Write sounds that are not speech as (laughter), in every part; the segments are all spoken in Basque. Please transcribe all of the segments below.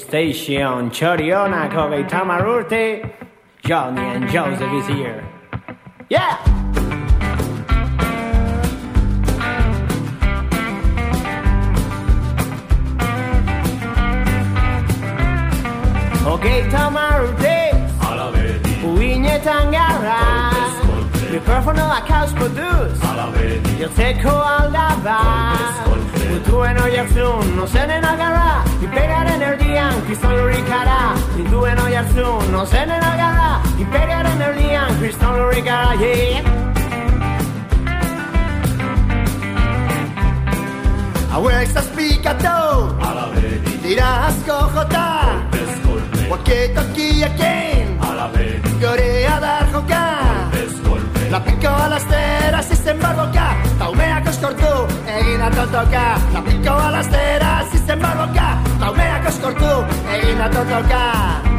Station Choriona, Kobe Tamarurte. Johnny and Joseph is here. Yeah! Okay, Tamarurte. Uinye Tangara. Your perfume like house produce. Yo te coalaba. Dituen oiartzun, nozenen algarra Imperiaren erdian, kriston lurikara Dituen oiartzun, nozenen algarra Imperiaren erdian, kriston lurikara, yeah. Hauek zazpikatu oh. Alabedi Dira asko jota Kolpez kolpe Oake tokiaken Alabedi Gore adar joka Kolpez kolpe Lapiko alaztera zizen barroka koskortu egin atotoka. La pico a las teras y se embarboca Taumea koskortu egin atotoka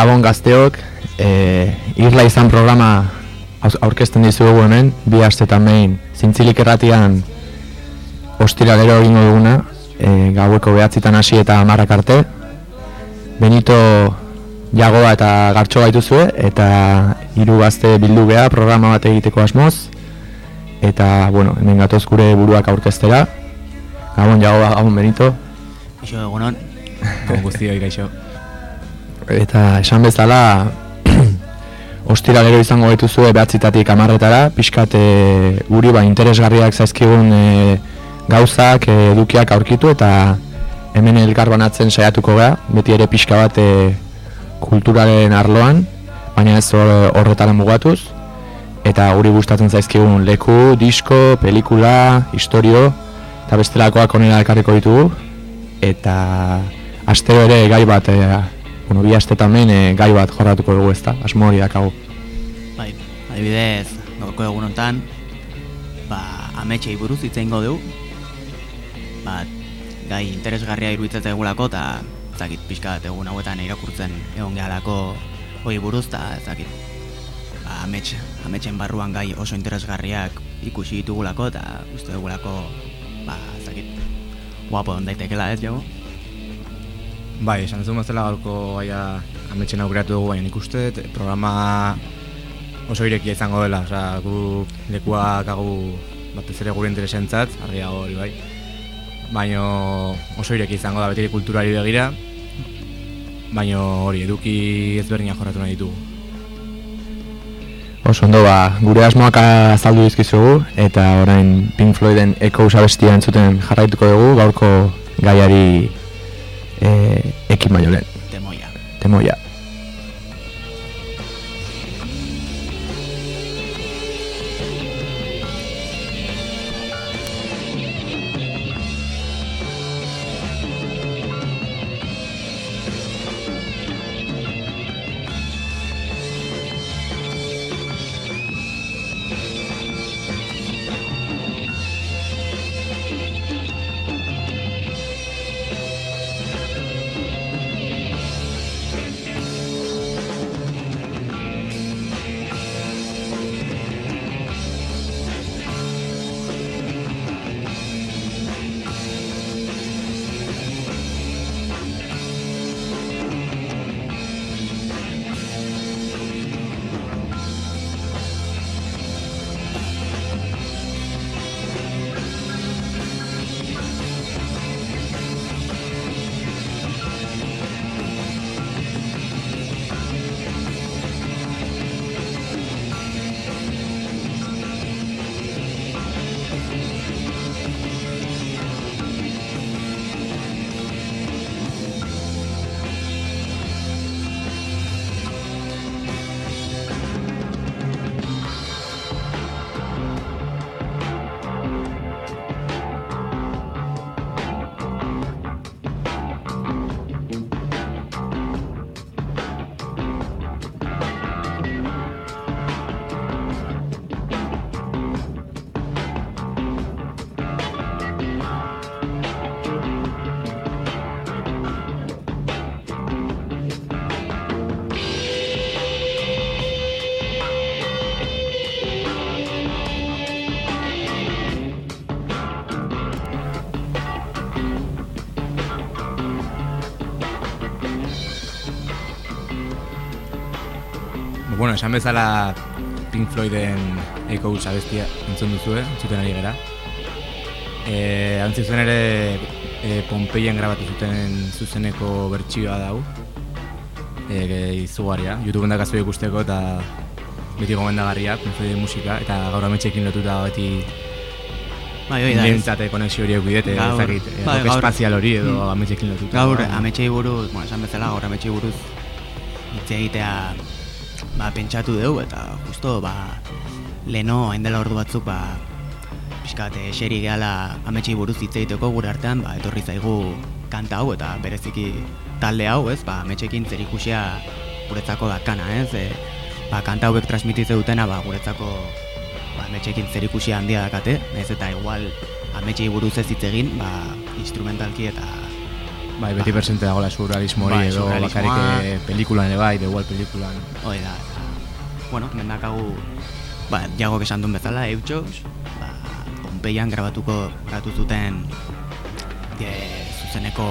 Gabon gazteok, e, Irla izan programa aurkezten dizugu hemen, bi astetan behin zintzilik erratian ostira gero egingo duguna, e, gaueko behatzitan hasi eta marrak arte. Benito jagoa eta gartxo gaituzue, eta hiru gazte bildu beha programa bat egiteko asmoz. Eta, bueno, hemen gatoz gure buruak aurkeztera. Gabon jagoa, gabon Benito. Ixo, egunon. Gabon guztio, ikaixo eta esan bezala (clears throat) ostira gero izango dituzue behatzitatik amarretara, pixkat e, guri ba interesgarriak zaizkigun e, gauzak, e, edukiak aurkitu eta hemen elkar banatzen saiatuko gara, beti ere pixka bat e, kulturaren arloan, baina ez horretara mugatuz. Eta guri gustatzen zaizkigun leku, disko, pelikula, historio eta bestelakoak onera elkarriko ditugu. Eta astero ere gai bat e, bueno, bi aste tamen e, gai bat jorratuko dugu ezta, asmo hori dakagu. Bai, adibidez, gaurko egun honetan, ba, ametxei buruz hitz eingo dugu. Ba, gai interesgarria iruditzen egulako eta ezakit pixka bat egun hauetan irakurtzen egon gehalako hori buruz eta ezakit ba, amets, ametxen barruan gai oso interesgarriak ikusi ditugulako eta uste dugulako ba, zakit, guapo ondaitekela ez jago. Bai, esan duzu mazela gaurko gaia ametxen aukeratu dugu, baina nik uste dut programa oso irekia izango dela, oza, gu lekuak agu batez ere gure interesentzat, argiago hori bai. Baina oso irekia izango da betiri kulturari begira, baina hori eduki ezberdinak jorratu nahi ditugu. Oso ondo ba, gure asmoak azaldu dizkizugu eta orain Pink Floyden Echo abestia entzuten jarraituko dugu gaurko gaiari eh, ekin baino lehen. Temoia. Esan bezala Pink Floyden Echo abestia entzun duzu, eh? entzuten ari gara. E, Antzi zuen ere e, Pompeien grabatu zuten zuzeneko bertsioa dau. E, izugarria, YouTubeen dakazu ikusteko eta beti gomendagarria, Pink Floyden musika, eta gaur ametxekin lotuta beti Bai, hoi da. ez. Nintzate konexio horiek bidete, Gaur- ezakit, e, bai, rock gaur- espazial hori edo Mm. ametxekin lotuta. Gaur ametsei buruz, bueno, esan bezala gaur ametsei buruz hitz egitea ba, pentsatu dugu eta justo ba, leno hain dela ordu batzuk ba, pixkat eseri gehala ametsei buruz hitz egiteko gure artean ba, etorri zaigu kanta hau eta bereziki talde hau, ez, ba, ametsekin zerikusia guretzako dakana, ez, e, ba, kanta hauek transmititze dutena ba, guretzako ba, ametsekin zerikusia handia dakate, naiz eta igual ametsei buruz ez hitz egin, ba, instrumentalki eta Bai, beti Ba. presente dagoela surrealismo hori Bai, edo bakarrik eh, pelikulan ere bai, de igual pelikulan. Hoi da, bueno, mendakagu, ba, jagok esan duen bezala, eutxos, ba, Pompeian grabatuko, grabatu zuten e, zuzeneko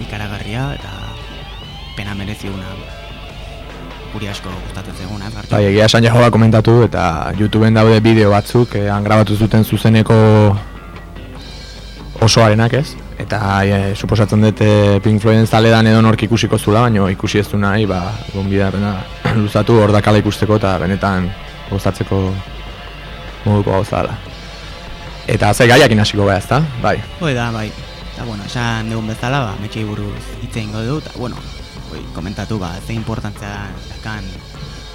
ikaragarria, eta pena mereziuna guri asko gustatzen ez gartxo? Bai, egia esan jahoa komentatu eta YouTubeen daude bideo batzuk, eh, grabatu zuten zuzeneko osoarenak ez? Eta e, suposatzen dut e, Pink Floyden zaledan edo nork ikusiko zula, baina ikusi ez du nahi, ba, gonbidarrena luzatu hor dakala ikusteko eta benetan gozatzeko moduko gauza dela. Eta ze gaiakin hasiko gara, ezta? Bai. Hoi da, bai. Eta, bueno, esan dugun bezala, ba, metxei buruz hitz egingo dugu, eta, bueno, hoi, komentatu, ba, ze importantzia dakan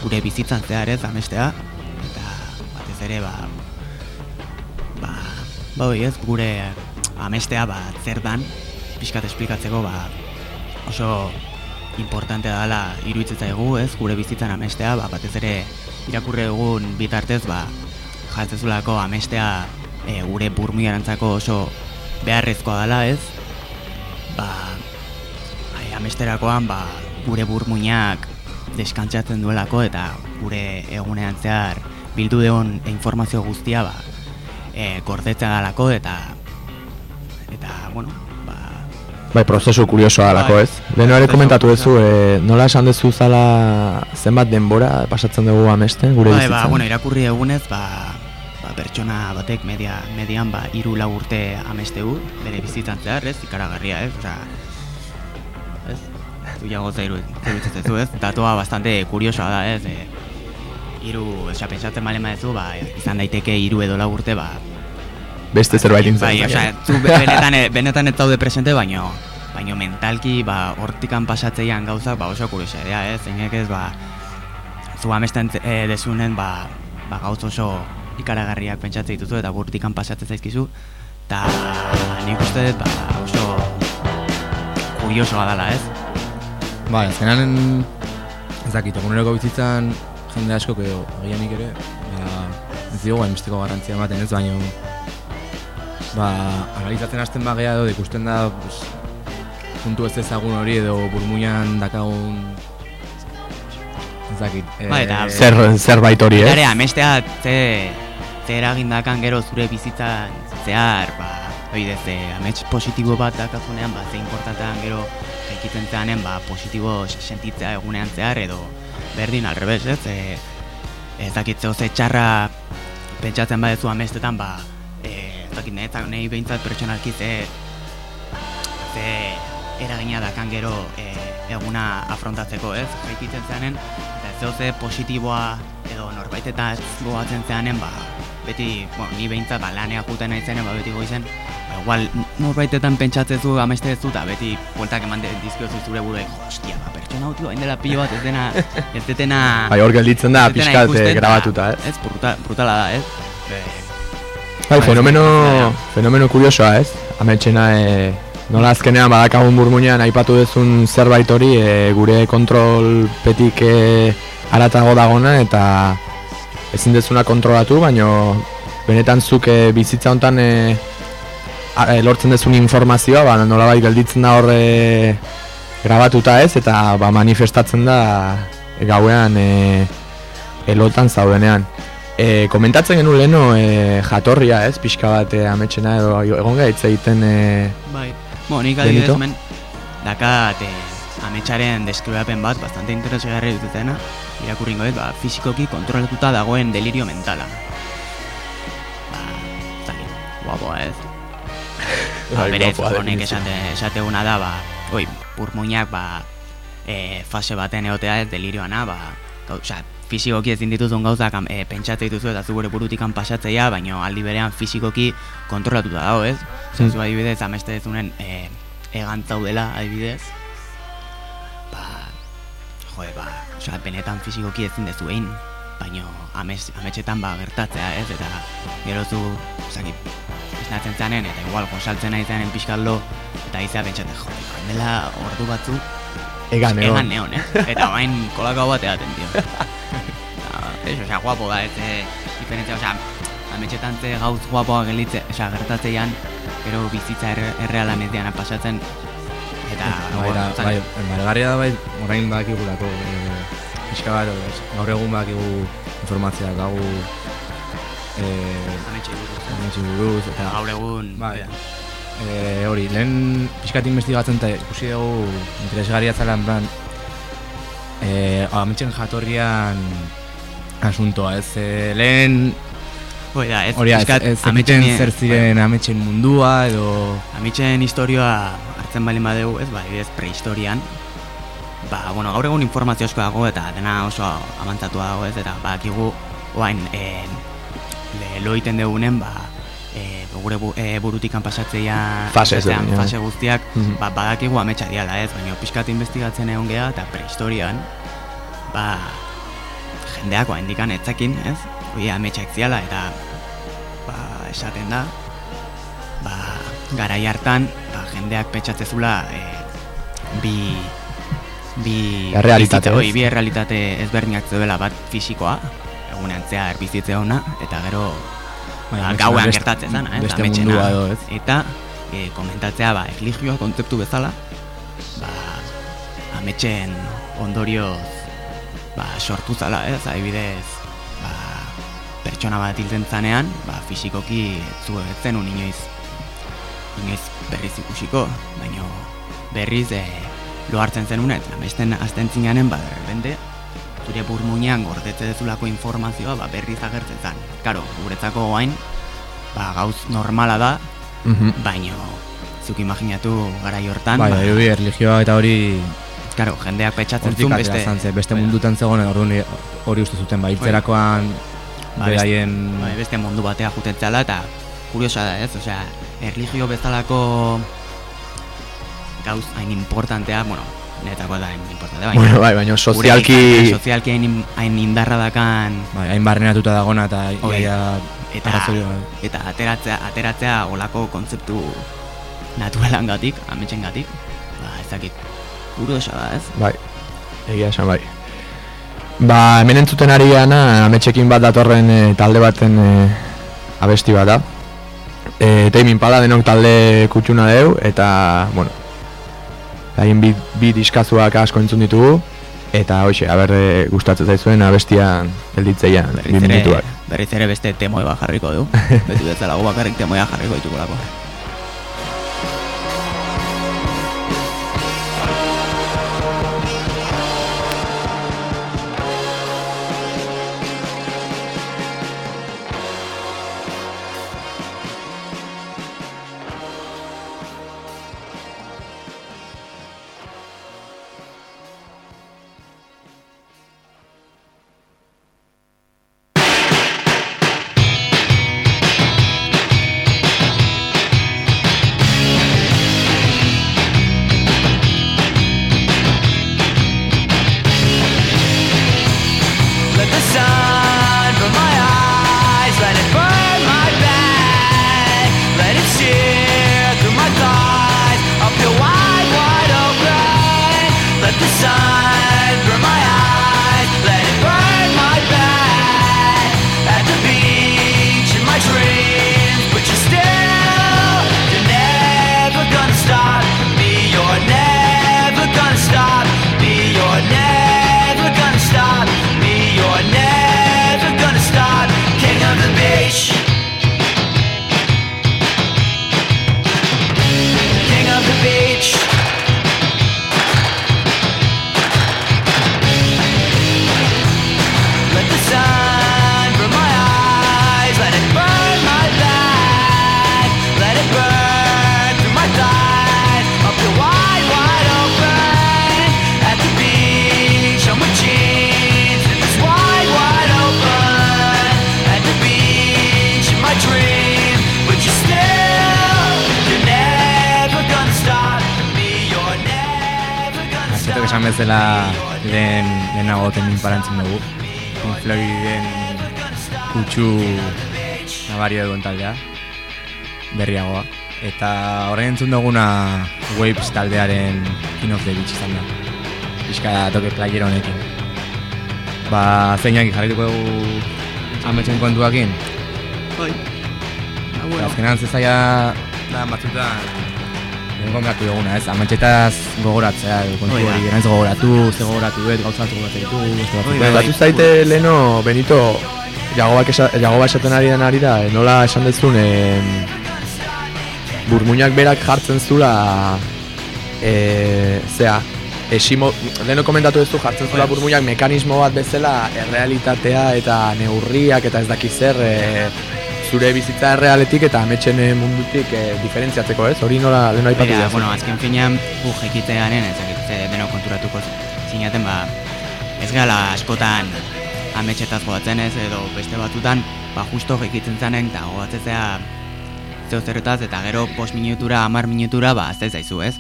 gure bizitzan zehar ez, amestea, eta batez ere, ba, ba, ba, hoi ez, gure amestea, ba, zer dan, pixkat esplikatzeko, ba, oso importante dela iruditzen zaigu, ez, gure bizitzan amestea, ba, batez ere irakurri egun bitartez, ba, jatzezulako amestea e, gure burmuiarantzako oso beharrezkoa dela, ez? Ba, ai, amesterakoan, ba, gure burmuinak deskantzatzen duelako eta gure egunean zehar bildu deon informazio guztia, ba, e, gordetzea dalako eta eta bueno Bai, prozesu kuriosoa dalako Bai. ez. Lehen ere komentatu duzu, e, nola esan duzu zala zenbat denbora pasatzen dugu amesten gure bai, bizitzan? ba, bueno, irakurri egunez ba, ba, pertsona batek media, median ba, iru lau urte amesteu bere bizitzan zehar, ez, ikaragarria, ez, osea, ez, du jago zairu, zu, ez, datua bastante kuriosoa da, ez, e, iru, osea, pentsatzen bale maezu, ba, izan daiteke iru edo lau urte, ba, Beste zerbait intzen. Bai, osea, zu be- benetan, e- benetan ez zaude presente, baino, baino mentalki, ba, hortikan pasatzeian gauzak, ba, oso kuriosidea, ez, zeinek ez, ba, zu amesten e, desunen, ba, ba, gauz oso ikaragarriak pentsatzen dituzu, eta hortikan pasatzen zaizkizu, eta nik uste dut, ba, oso kuriosoa dela, ez? Bai, azkenan ez dakit, eguneroko bizitzan jende asko edo agianik ere, ba, ez dugu hainbesteko garrantzia ematen ez, baino ba, analizatzen hasten bagea edo ikusten da pues, puntu ez ezagun hori edo burmuinan dakagun ez dakit. eh, Bai, eta Zer, zerbait hori ez? Ere, amestea ze, ze eragindakan gero zure bizitzan zehar, ba, oidez, e, amets positibo bat dakazunean, ba, ze importantean gero jaikitzen zeanen, ba, positibo sentitzea egunean zehar, edo berdin alrebez, ez? E, ez dakit zeo ze txarra pentsatzen badezu amestetan, ba, e, ez dakit netzak nahi behintzat pertsonalki ze, ze eragina dakan gero e, eguna afrontatzeko, ez? Jaikitzen zeanen, eta zeo ze positiboa edo norbaitetan gogatzen zeanen, ba, beti, bueno, ni behintzat ba, lanea juten naizenen, ba, beti goizen, ba, igual norbaitetan pentsatzezu ameste ez eta beti bueltak eman de- dizkiozu zure buruei, jo, hostia, ba, pertsona hau tio, hain dela pilo bat, ez dena, ez detena... Bai, hor gelditzen da ez pixkat eh, eta, grabatuta, ez? Ez, bruta, brutala da, ez? E, Bai, Bai, fenomeno, bai. fenomeno kuriosoa, ez? Ametxena, e, nola azkenean badakagun burmuinean aipatu dezun zerbait hori e, gure kontrolpetik e, aratago dagona eta ezin dezuna kontrolatu, baino benetan zuk e, bizitza hontan e, a- e, lortzen dezun informazioa, ba, nolabait gelditzen da hor e, grabatuta ez, eta ba, manifestatzen da gauean e, elotan zaudenean. E, komentatzen genuen leheno e, jatorria ez, pixka bat e, ametxena edo egon gaitz egiten e, Bai. Bueno, nik adibidez hemen dakat eh, ametsaren deskribapen bat bastante interesgarri dutena irakurringo dut, ba, fizikoki kontrolatuta dagoen delirio mentala. Ba, zaki, guapoa ez. (laughs) Ba, Bai, berez, honek esate, esateguna da, ba, oi, burmuinak, ba, e, fase baten egotea ez delirioana, ba, gau, osea, fizikoki ezin dituzun gauzak e, pentsatze dituzu eta zu gure burutikan pasatzeia, baino aldi berean fizikoki kontrolatuta dago, ez? Mm. zu adibidez, ameste dezunen e, egantzaudela, adibidez, ba, joe, ba, osea, benetan fizikoki ezin dezu egin, baino amez, ametxetan ba gertatzea, ez? Eta gero zu, osaki, esnatzen zanen, eta igual gosaltzen nahi zanen pixkallo, eta izea pentsatzen, jo, dela ordu batzu, egan egon. egan neon, eh? Eta bain kolakao bat edaten, tio. Eta, Ez, osea, guapo da, ez, eh, diferentzia, osea, ametxetan ze gauz guapoa gelitze, osea, gertatzeian, gero bizitza erre, erreala mediana pasatzen, eta, Bai, bueno, da, zan- bai, bargarria da bai, orain badakigulako e, pixka bat, ez, gaur egun badakigu informazioa dago e, ametxe buruz, eh? ametsi buruz, eta gaur egun, Bai. E, hori, lehen pixkat investigatzen eta ikusi dugu interesgarria zela plan e, ametxen jatorrian asuntoa, ez, e, lehen Hoi da, ez, hori ez, pixkat ez ametsen- zekiten zer ziren ametxen mundua edo Amitxen historioa hartzen balin badeu, ez, ba, adibidez, prehistorian, ba, bueno, gaur egun informazio asko dago eta dena oso amantzatua dago, ez, eta badakigu, oain, e, le, lo egiten degunen, ba, gure bu, e, burutikan pasatzeia Fase fase guztiak, Mhm. ba, badakigu ametsa diala, ez, baina pixkat investigatzen egon geha, eta prehistorian, ba, jendeako handikan etzakin, ez, hoi ametsak ziala, eta, ba, esaten da, ba, garai hartan, ba, jendeak pentsatzezula e, bi bi Errealitate, ez? bi errealitate ezberdinak zeudela bat fisikoa, egunean zehar bizitze ona, eta gero ba, gauean beste- gertatzen zana, ez? beste mundua edo, ez? Eta e, komentatzea, ba, erlijioa kontzeptu bezala, ba, ametxen ondorioz ba, sortu zala, ez? Adibidez, ba, pertsona bat hiltzen zanean, ba, fisikoki zu ez zenun inoiz, inoiz berriz ikusiko, baina berriz e, lo hartzen zenun, eta amesten azten zinanen, ba, derrepente, zure burmuinean gordetze dezulako informazioa ba, berriz agertzen zen. Karo, guretzako guain, ba, gauz normala da, Mhm. baino zuk imaginatu gara hortan, Bai, ba, bai, religioa eta hori Karo, jendeak petxatzen zuen beste... beste, beste mundutan zegoen orduan hori uste zuten, ba, hiltzerakoan Ba, beraien... Bai, beste mundu batea juten zela eta kuriosa da ez, osea, erlijio bezalako gauz hain importantea, bueno, niretako da hain importantea, baina Bueno, bai, baina sozialki... sozialki hain, hain indarra dakan Bai, hain barrenatuta dagona eta iaia eta, arrazoi, bai. eta ateratzea, ateratzea olako kontzeptu naturalan gatik, ametxen gatik, ba, ez dakit, kuriosa da ez? Bai, egia esan bai. Ba, hemen entzuten ari gana, ametxekin bat datorren e, talde baten e, abesti bat da. E, Tame Impala denok talde kutsuna deu, eta, bueno, haien bi, bi diskazuak asko entzun ditugu, eta hoxe, haber e, gustatzen zaizuen abestian gelditzeian, bi minutuak. berriz ere beste temoe bat jarriko du. (laughs) Beti bezala gu bakarrik temoea jarriko ditugulako. Esan bezala lehen lehenago temin parantzen dugu. Pink Floyden kutsu nabaria duen taldea, berriagoa. Eta orain entzun duguna Waves taldearen King of the Beach izan da. Pixka toke player honekin. Ba, zeinak jarrituko dugu ametsen kontuakin. Bai. Eta Azkenan zezaia da batzutan Kontatu duguna, ez? Ametxetaz gogoratzea, kontu hori, naiz gogoratu, ze gogoratu dut, gauza batzuk gogoratzen ditugu, beste ez. Batu zaite leno, Benito, Jagobak esa, Jagoba esaten ari den ari da, eh, nola esan dezun, em, burmuinak berak jartzen zula, e, zea, esimo, leno komentatu duzu jartzen zula burmuinak mekanismo bat bezala, errealitatea eta neurriak eta ez daki zer, e, zure bizitza errealetik eta ametxen eh, mundutik e, diferentziatzeko ez, hori nola leno aipatu da. bueno, azken finean, gu jekitearen, ez dakit ze denok konturatuko zinaten, ba, ez gala askotan ametxetaz goatzen ez, edo beste batutan, ba, justo jekitzen zanen, eta goatzetzea zeo zerretaz, eta gero post minutura, amar minutura, ba, azte zaizu, ez?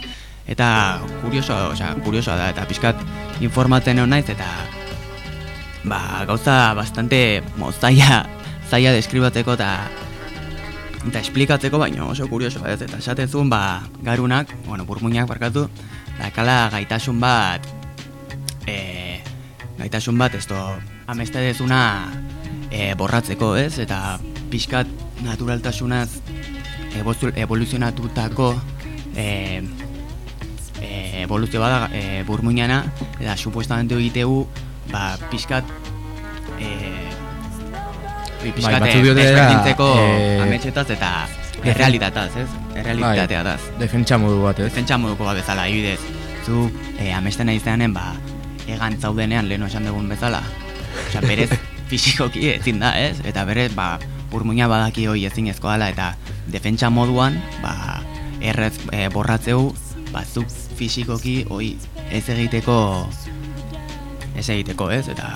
Eta kurioso, osea, kuriosoa da, eta pixkat informatzen hon naiz, eta ba, gauza bastante mozaia, zaila deskribatzeko eta eta esplikatzeko baino oso kurioso ez eta esaten zuen ba garunak, bueno, burmuinak barkatu, dakala gaitasun bat e, gaitasun bat esto ameste dezuna e, borratzeko, ez? Eta pixkat naturaltasunaz evoluzionatutako e, e, evoluzio bada e, burmuinana eta supuestamente egitegu ba, pixkat e, pixkate diote dela, desberdintzeko eh, ametxetaz eta errealitataz, ez? Errealitateataz. Bai, defentsa modu bat, ez? Defentsa moduko bat bezala, ibidez, zu e, amesten aizeanen, ba, egan zaudenean leheno esan dugun bezala. Osa, berez (laughs) fisikoki ezin da, ez? Eta berez, ba, burmuina badaki hoi ezin dela eta defentsa moduan, ba, errez e, borratzeu, ba, zu fisikoki hoi ez egiteko ez egiteko, ez? Eta,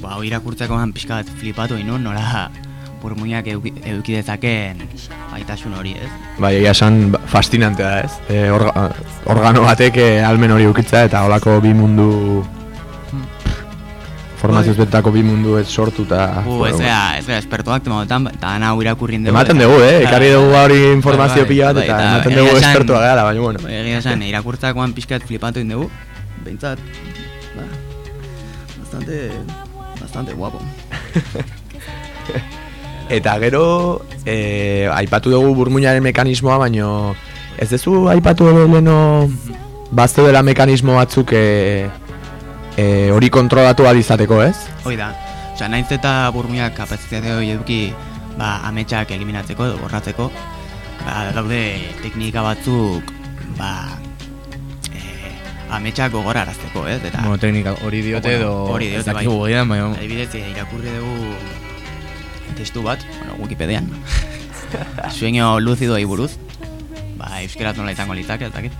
ba, hoi irakurtzekoan pixka bat flipatu inun, nola burmuinak eduki, eduki dezaken gaitasun hori, ez? Bai, egia esan ba, fascinantea da, ez? E, orga, organo batek e, almen hori ukitza eta holako bi mundu formazioz betako bi mundu ez sortu eta... Bu, ez gara, ez gara espertoak, temoetan, eta ana hau irakurrin dugu. Ematen eta- dugu, eh? Claro, Ekarri dugu hori informazio bai, pila bat bai, eta eta ematen dugu esan- espertua gara, baina bueno. Bai, Egia esan, irakurtzakoan pixkat flipatu egin dugu, behintzat, bastante, bastante guapo. (laughs) Eta gero, eh, aipatu dugu burmuinaren mekanismoa, baino ez duzu aipatu ere leno bazte dela mekanismo batzuk eh, eh, hori kontrolatu ahal izateko, ez? Hoi da, osea, naiz eta burmuiak kapazitate hori eduki, ba, ametsak eliminatzeko edo borratzeko, ba, daude teknika batzuk, ba, ametsak gogorarazteko, ez? Eta, Bueno, teknika hori diote edo... hori diote, ez bai. gian, baina... Adibidez, eh, irakurri dugu testu bat, bueno, Wikipedian. (laughs) Sueño luzidoei buruz. Ba, euskeraz nola izango litzake, ez dakit.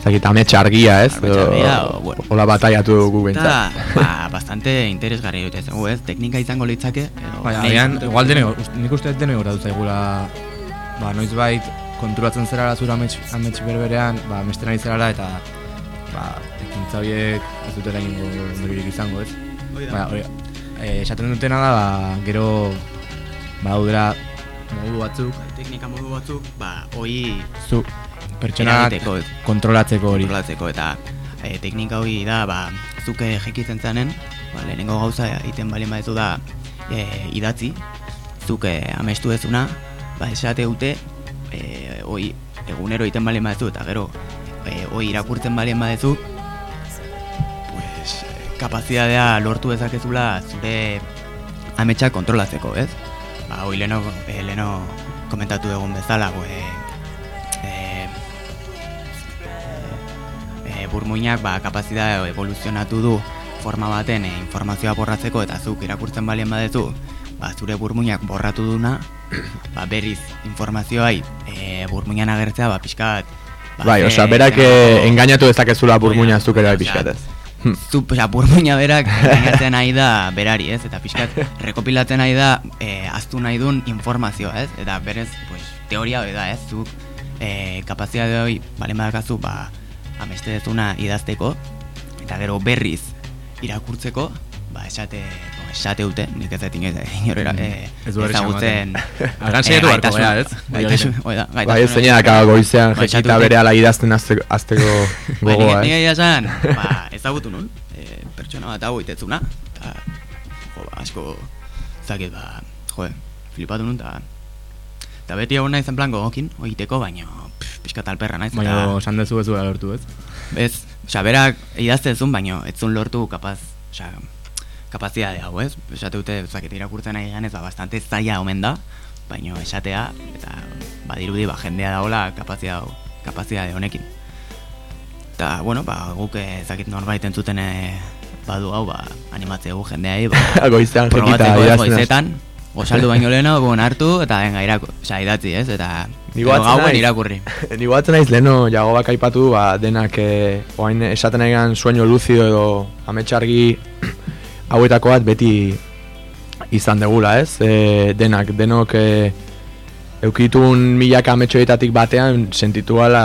Zakit, ametsa argia, ez? Ametsa argia, o, bueno. Hola bataiatu dugu Eta, behintzat. ba, bastante interesgarri dute zengu, ez? Teknika izango litzake. Edo, Bai, agian, igual dene, nik uste dut dene gora dut zaigula, ba, noiz bait, konturatzen zerara zura amets, amets berberean, ba, mesten ari zerara, eta, ba, ekintza horiek ez dutela ingo ondoriorik izango, ez? Ba, hori, eh, esaten dutena da, ba, gero, ba, daudela modu batzuk, teknika modu batzuk, ba, hoi zu, pertsonak kontrolatzeko hori. kontrolatzeko eta e, teknika hori da ba, zuke jekitzen zanen ba, lehenengo gauza egiten balin badezu da e, idatzi zuke amestu ezuna ba, esate dute e, hoi egunero egiten balin badezu eta gero e, hoi irakurtzen balin badezu pues, e, kapazitatea lortu dezakezula zure ametsak kontrolatzeko, ez? Ba, hoi leno, e, leno komentatu egun bezala, pues, e, e, burmuinak ba, kapazitatea evoluzionatu du forma baten e, informazioa borratzeko eta zuk irakurtzen balien badezu ba, zure burmuinak borratu duna (clears throat) ba, berriz informazioai e, burmuinan agertzea ba, pixkat ba, Bai, ze- osea, berak ze- eh, engainatu dezakezula burmuina Oida, zuk ere bai osea, pixkatez. zu, osea, burmuina berak (laughs) engainatzen nahi da berari, ez? Eta pixkat, rekopilatzen nahi da eh, aztu nahi duen informazioa, ez? Eta berez, pues, teoria hori da, ez? Zuk eh, kapazitate hori, balen badakazu, ba, ameste dezuna idazteko, eta gero berriz irakurtzeko, ba, esate, esate dute, nik ez dut inoiz, inor era, eh, du errexan ezagutzen... (laughs) Hagan saiatu gaitasun- gara, ez? Gaitasun, hoi da, Bai, ez zeinak goizean jekita esatu bere ala idazten azteko, azteko (laughs) Bai, gogoa, nik ez? egia esan, (laughs) ba, ezagutu nun, e, pertsona bat hau itetzuna, eta, jo, ba, asko, zakit, ba, jo, flipatu nun, eta, eta beti egon naiz en plan gogokin, oiteko, baina, pff, pixka talperra naiz, Baina, eta, esan dezu ez lortu, ez? ez, osea, berak idazte zuen, baina, ez zuen lortu kapaz, osea, kapazidade hau, ez? Esate dute, zakit, irakurtzen nahi ganez, ba, bastante zaila omen da, baina esatea, eta, badirudi, ba, jendea daola kapazidade, kapazidade honekin. Eta, bueno, ba, guk ezakit norbait entzuten eh, badu hau, ba, animatzeu jendeai, ba, (laughs) jekita probatzeko goizetan, gosaldu (laughs) baino lehenago, bon, hartu, eta venga, iraku, osea, idatzi, ez? Eta, gauen irakurri. (laughs) Ni goatzen naiz leno jagobak aipatu du, ba, denak eh, oain esaten nahian sueño luzido edo ametxargi hauetako bat beti izan degula, ez? E, denak, denok e, eukitun milaka ametxoetatik batean sentitu gala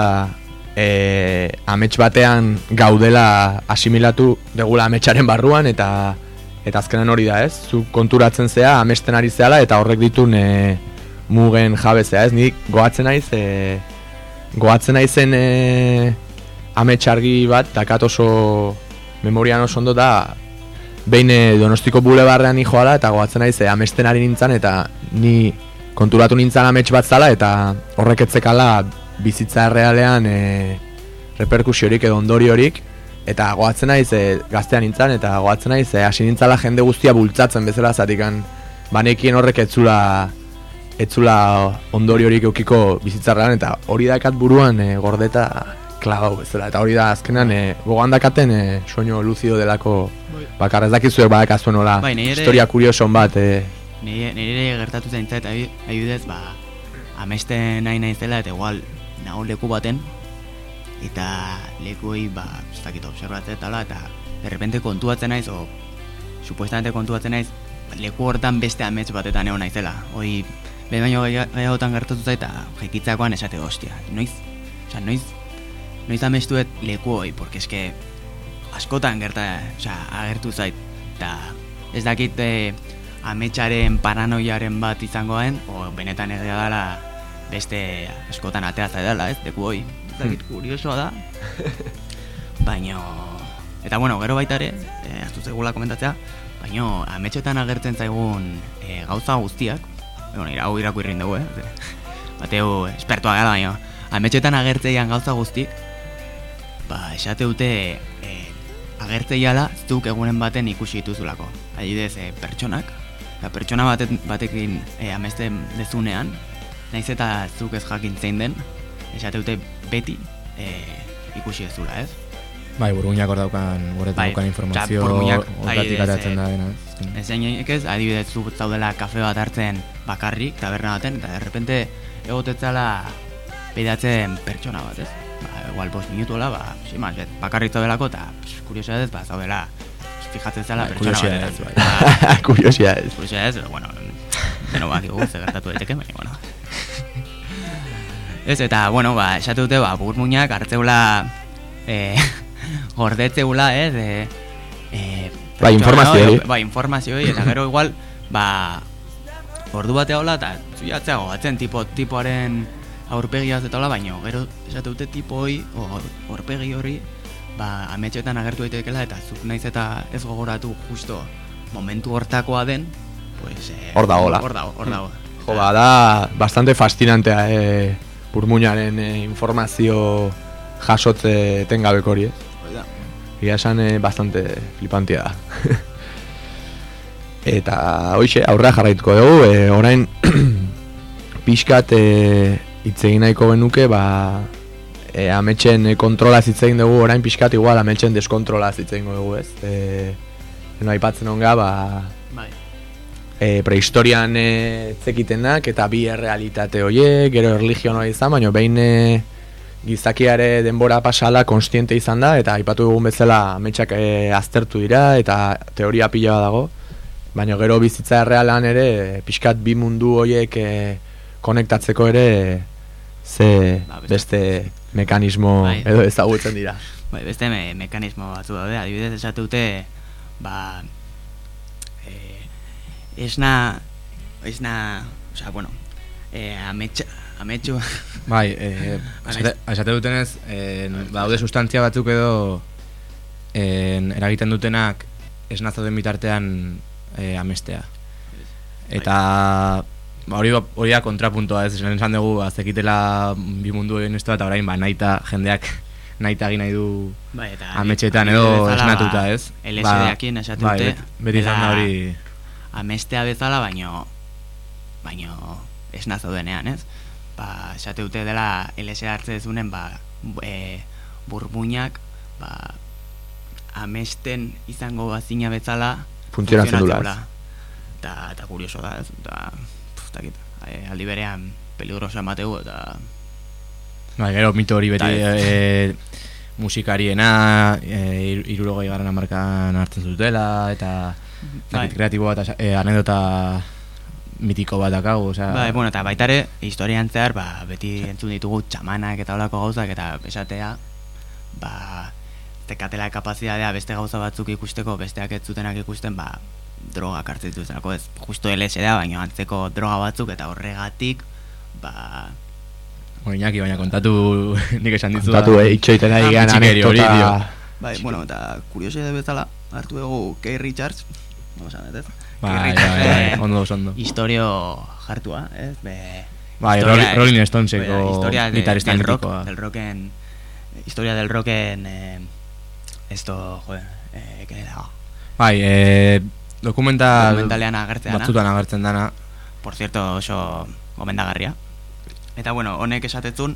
e, amets batean gaudela asimilatu degula ametxaren barruan eta eta azkenan hori da, ez? Zu konturatzen zea, amesten ari zehala eta horrek ditun e, mugen jabezea, ez? Nik goatzen naiz e, goatzen naizen e, ametxargi bat dakat oso memorian oso ondo da behin e, Donostiko bulebarrean joala eta goatzen naiz e, amesten ari nintzen eta ni konturatu nintzen amets bat zala eta horrek etzekala bizitza errealean e, reperkusiorik edo ondoriorik. Eta goatzen naiz e, gaztean nintzen eta goatzen naiz e, hasi nintzala jende guztia bultzatzen bezala zatikan banekien horrek etzula etzula ondori horik eukiko bizitzarrean eta hori dakat buruan e, gordeta klau bezala. Eta hori da azkenan e, gogoan dakaten e, soño luzido delako Bai. bakar ez dakizuek badakazuen nola. Bai, nire- historia kurioson bat e, Nire, nire gertatu zaintzat, adibidez, ba, ameste nahi naizela eta igual nago leku baten, eta lekuei, ba, ez dakit, observatzen eta eta de repente kontuatzen naiz, o, supuestamente kontuatzen naiz, leku hortan beste amets batetan egon naizela. Hoi, behin baino gehi- gehiagotan gertatu zait, eta jaikitzakoan esate, ostia, noiz, oza, noiz, noiz amestuet leku hoi, porque eske, askotan gerta, osea, agertu zait, eta ez dakit e, ametsaren paranoiaren bat izangoen, o benetan egia dela beste askotan atea zaidala, ez, deku hoi. Ez dakit, kuriosoa da. (laughs) Baino, eta bueno, gero baita ere, e, aztu zegula komentatzea, baino, ametxetan agertzen zaigun e, gauza guztiak, bueno, ira- hau irakurrin dugu, eh? (laughs) Bateu, espertoa gara, baino, ametxetan agertzeian gauza guztik, ba, esate dute e, agertzeiala zuk egunen baten ikusi dituzulako. Adibidez, e, pertsonak, eta pertsona batet, batekin e, amesten dezunean, naiz eta zuk ez jakin zein den, esate dute beti e, ikusi dezula, ez? Bai, burguinak hor daukan, horretu Bai, daukan informazio, horretik adibidez, atatzen eh, da dena. Ez zeinek ez, adibidez zu zaudela kafe bat hartzen bakarrik, taberna baten, eta derrepente egotetzala pedatzen pertsona bat, ez? Ba, igual bost minutuela, ba, sin más, ez, bakarrik zaudelako, eta pss, kuriosidadez, ba, zaudela, fijatzen zela Bai, pertsona kuriosidadez, batetan. bai. Ba, (laughs) kuriosidadez kuriosidadez, pero bueno, deno bat dugu, ze gertatu daiteke, baina, bueno. Ez, eta, bueno, ba, esate dute, ba, burmuinak hartzeula, eh, (laughs) gordetzeula, ez, eh, eh, Bai, pertsona informazio hori, hori. Bai, informazio hori, eta gero igual, ba, ordu batea hola, eta zuiatzea gogatzen tipo, tipoaren aurpegiaz eta hola, baino, gero esate dute tipo hori, aurpegi hori, ba, ametxetan agertu daitekeela, eta zuk naiz eta ez gogoratu justo momentu hortakoa den, pues... Eh, Hor dagoela. Hor dago, hor dago. Jo, ba, da bastante fascinantea e, burmuinaren e, informazio jasotze etengabeko hori, ez? Da. Egia esan eh, bastante flipantia da. (laughs) Eta hoxe, aurrera jarraituko dugu, e, orain (clears throat) pixkat e, hitz egin nahiko genuke, ba, e, ametxen e, kontrolaz hitz dugu, orain pixkat igual ametxen deskontrolaz hitz dugu, ez? E, no aipatzen onga, ba, Bai. e, prehistorian e, zekitenak eta bi errealitate horiek, gero erligion hori izan, baina behin e, gizakiare denbora pasala konstiente izan da, eta aipatu dugun bezala ametsak e, aztertu dira, eta teoria pila dago, baina gero bizitza errealan ere, pixkat bi mundu horiek e, konektatzeko ere, ze Ba, beste- beste mekanismo Bai. edo ezagutzen dira. (laughs) Bai, beste me mekanismo batzu daude, adibidez esate dute, ba, eh, esna, esna, osea, bueno, eh, ametsa, ametxu, (laughs) Bai, eh, esate, dutenez, eh, daude sustantzia batzuk edo en, eragiten dutenak esnazo den bitartean eh, amestea. Eta ba, hori hori da kontrapuntoa ez, esan esan dugu azekitela bi mundu egin ez eta orain ba, naita jendeak naita egin nahi du bai, eta ametxetan edo bezala, esnatuta ba, ez. LSD-akin esate bai, beti, izan da hori amestea bezala, baino, baino esna zaudenean, ez? Ba, esate dute dela LSD hartze dezunen, ba, e, burmuinak, ba, amesten izango bazina bezala Funtzionatzen dula, funtzionatzeula. Eta, eta kurioso da, ez? Ez dakit, e, aldi berean peligroso emateu, eta Bai, gero mito hori beti Eta e, musikariena e, irurogei garren amarkan hartzen zutela eta Bai. zakit kreatibo bat e, anedota mitiko bat dakagu, osea Bai, bueno, eta baita ere, historian zehar, ba, beti entzun ditugu txamanak eta olako gauzak, eta esatea, ba, tekatela kapazitatea beste gauza batzuk ikusteko, besteak ez zutenak ikusten, ba, drogak hartzen dituztenako, ez, justo LSD, baina antzeko droga batzuk, eta horregatik, ba, Bueno, Iñaki, baina kontatu (laughs) nik esan dizu Kontatu, eh, itxoiten ari Ah, hori, anekdota... bai, bueno, eta kuriosidade bezala, hartu dugu Kay Richards, no esan, ez? Bai, bai, Richards, bai, eh, ondo ondo historio jartua, ez? Be, Bai, historia- Rolling- Stoneseko Bai, historia de- gitarista del rock, del rocken, historia del rocken, eh, esto, joder, eh, ¿qué era? Bai, e, Dokumental dokumentalean agertzen dana. batzutan agertzen dana. por cierto, oso gomendagarria. Eta bueno, honek esatetzun,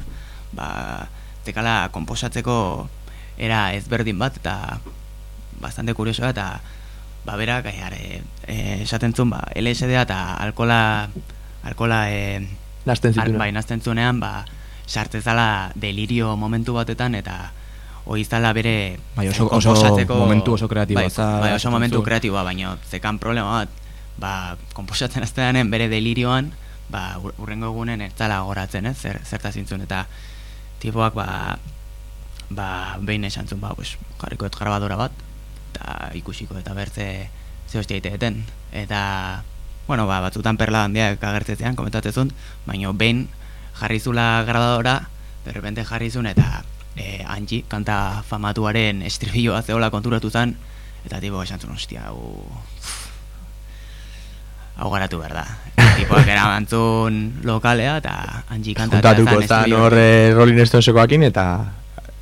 ba, tekala komposatzeko era ezberdin bat, eta bastante kuriosoa, eta ba, berak, e, are, e, esaten zuen, ba, LSD eta alkola, alkola, e, Nazten al, zituen. bai, nazten zuenean, ba, sartzezala delirio momentu batetan, eta hoi zala bere Bai, oso- oso momentu oso kreatiboa bai, zala, bai, oso momentu zuen. kreatiboa, baina zekan problema bat, ba, komposatzen azteanen bere delirioan, ba, ur- urrengo egunen ez zala goratzen, ez, zer, zerta zintzun, eta tipoak, ba, ba, behin esan zuen, ba, pues, jarriko ez grabadora bat, eta ikusiko eta bertze ze hostia iteeten. Eta, bueno, ba, batzutan perla handiak agertzean, komentatzen baina behin jarri zula grabadora, de repente jarri zuen, eta e, Angie, kanta famatuaren estribilloa zeola konturatu zen, eta tipo esan zuen, hostia, hau... hau garatu behar da. (laughs) Tipoak eramantzun lokalea, eta Angie kanta Juntatuko zan hor eh, Rolling Stonesekoakin eta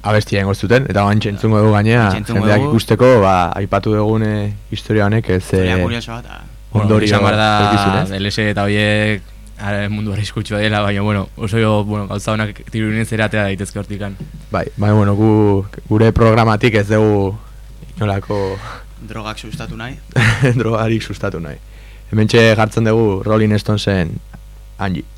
abestia ingo zuten, eta bantxe entzungo dugu gainea, jendeak dugu. ikusteko, ba, aipatu dugune historia honek ez Historia eh, kuriosoa, eta... ondorio izan behar da. LS eta horiek ara, mundu arriskutsua dela, baina, bueno, oso jo, bueno, gauza honak tirunez ere atera daitezke hortikan. Bai, bai, bueno, gu, gure programatik ez dugu inolako Drogak sustatu nahi. (laughs) drogarik sustatu nahi. Hementxe jartzen dugu Rolling Stonesen Angie.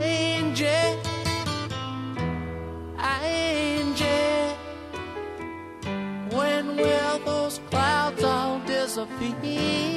Angie, Angie, when will those clouds all disappear?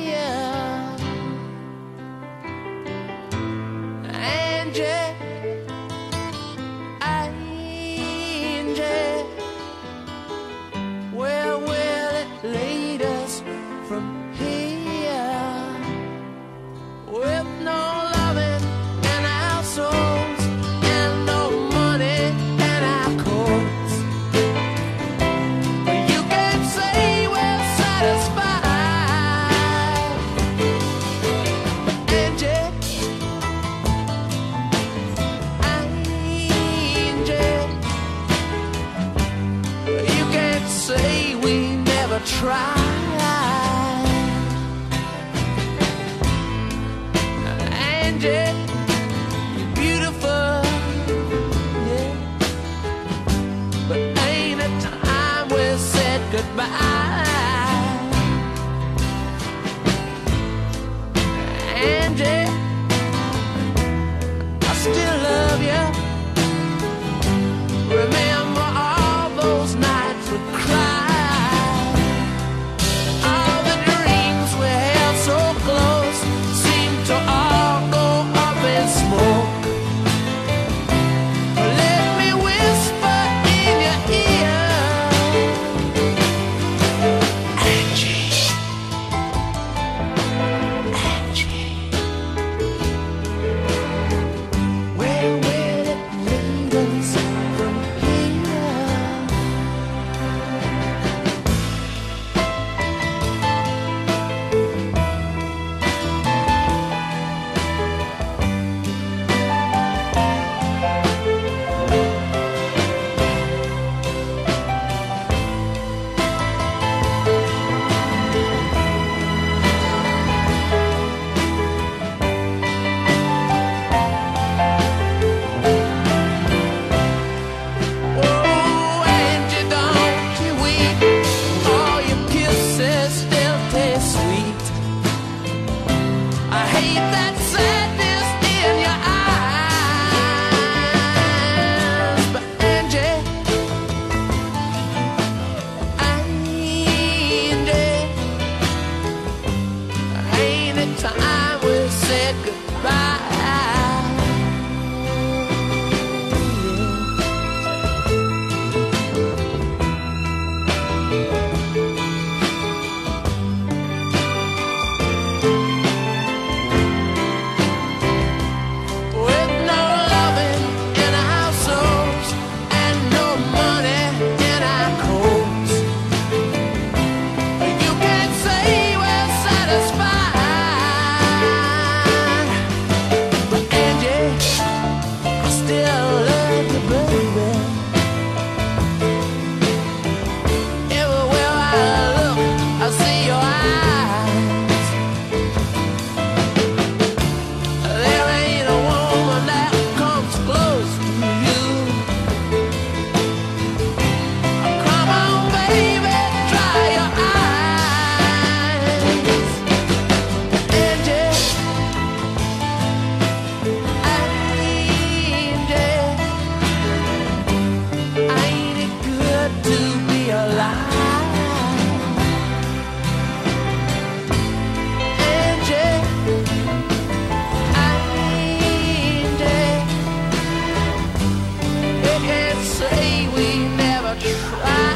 say we never tried.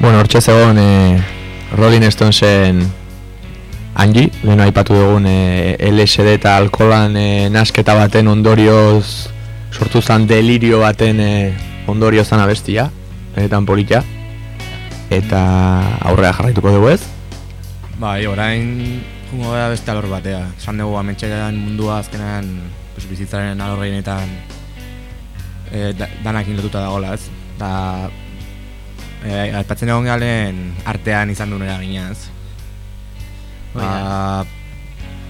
Bueno, hortxe zegoen e, Rolling Stonesen Angie, lehenu aipatu dugun eh, e, LSD eta alkolan e, eh, nasketa baten ondorioz sortu zan delirio baten e, ondorioz zan abestia, benetan polita eta aurrera jarraituko dugu ez? Bai, orain jungo gara beste alor batea. Esan dugu ametxean mundua azkenan pues, bizitzaren alor gehienetan e, da, danakin lotuta dagoela ez. Da, e, aipatzen egon galen artean izan duen eraginaz. Ba,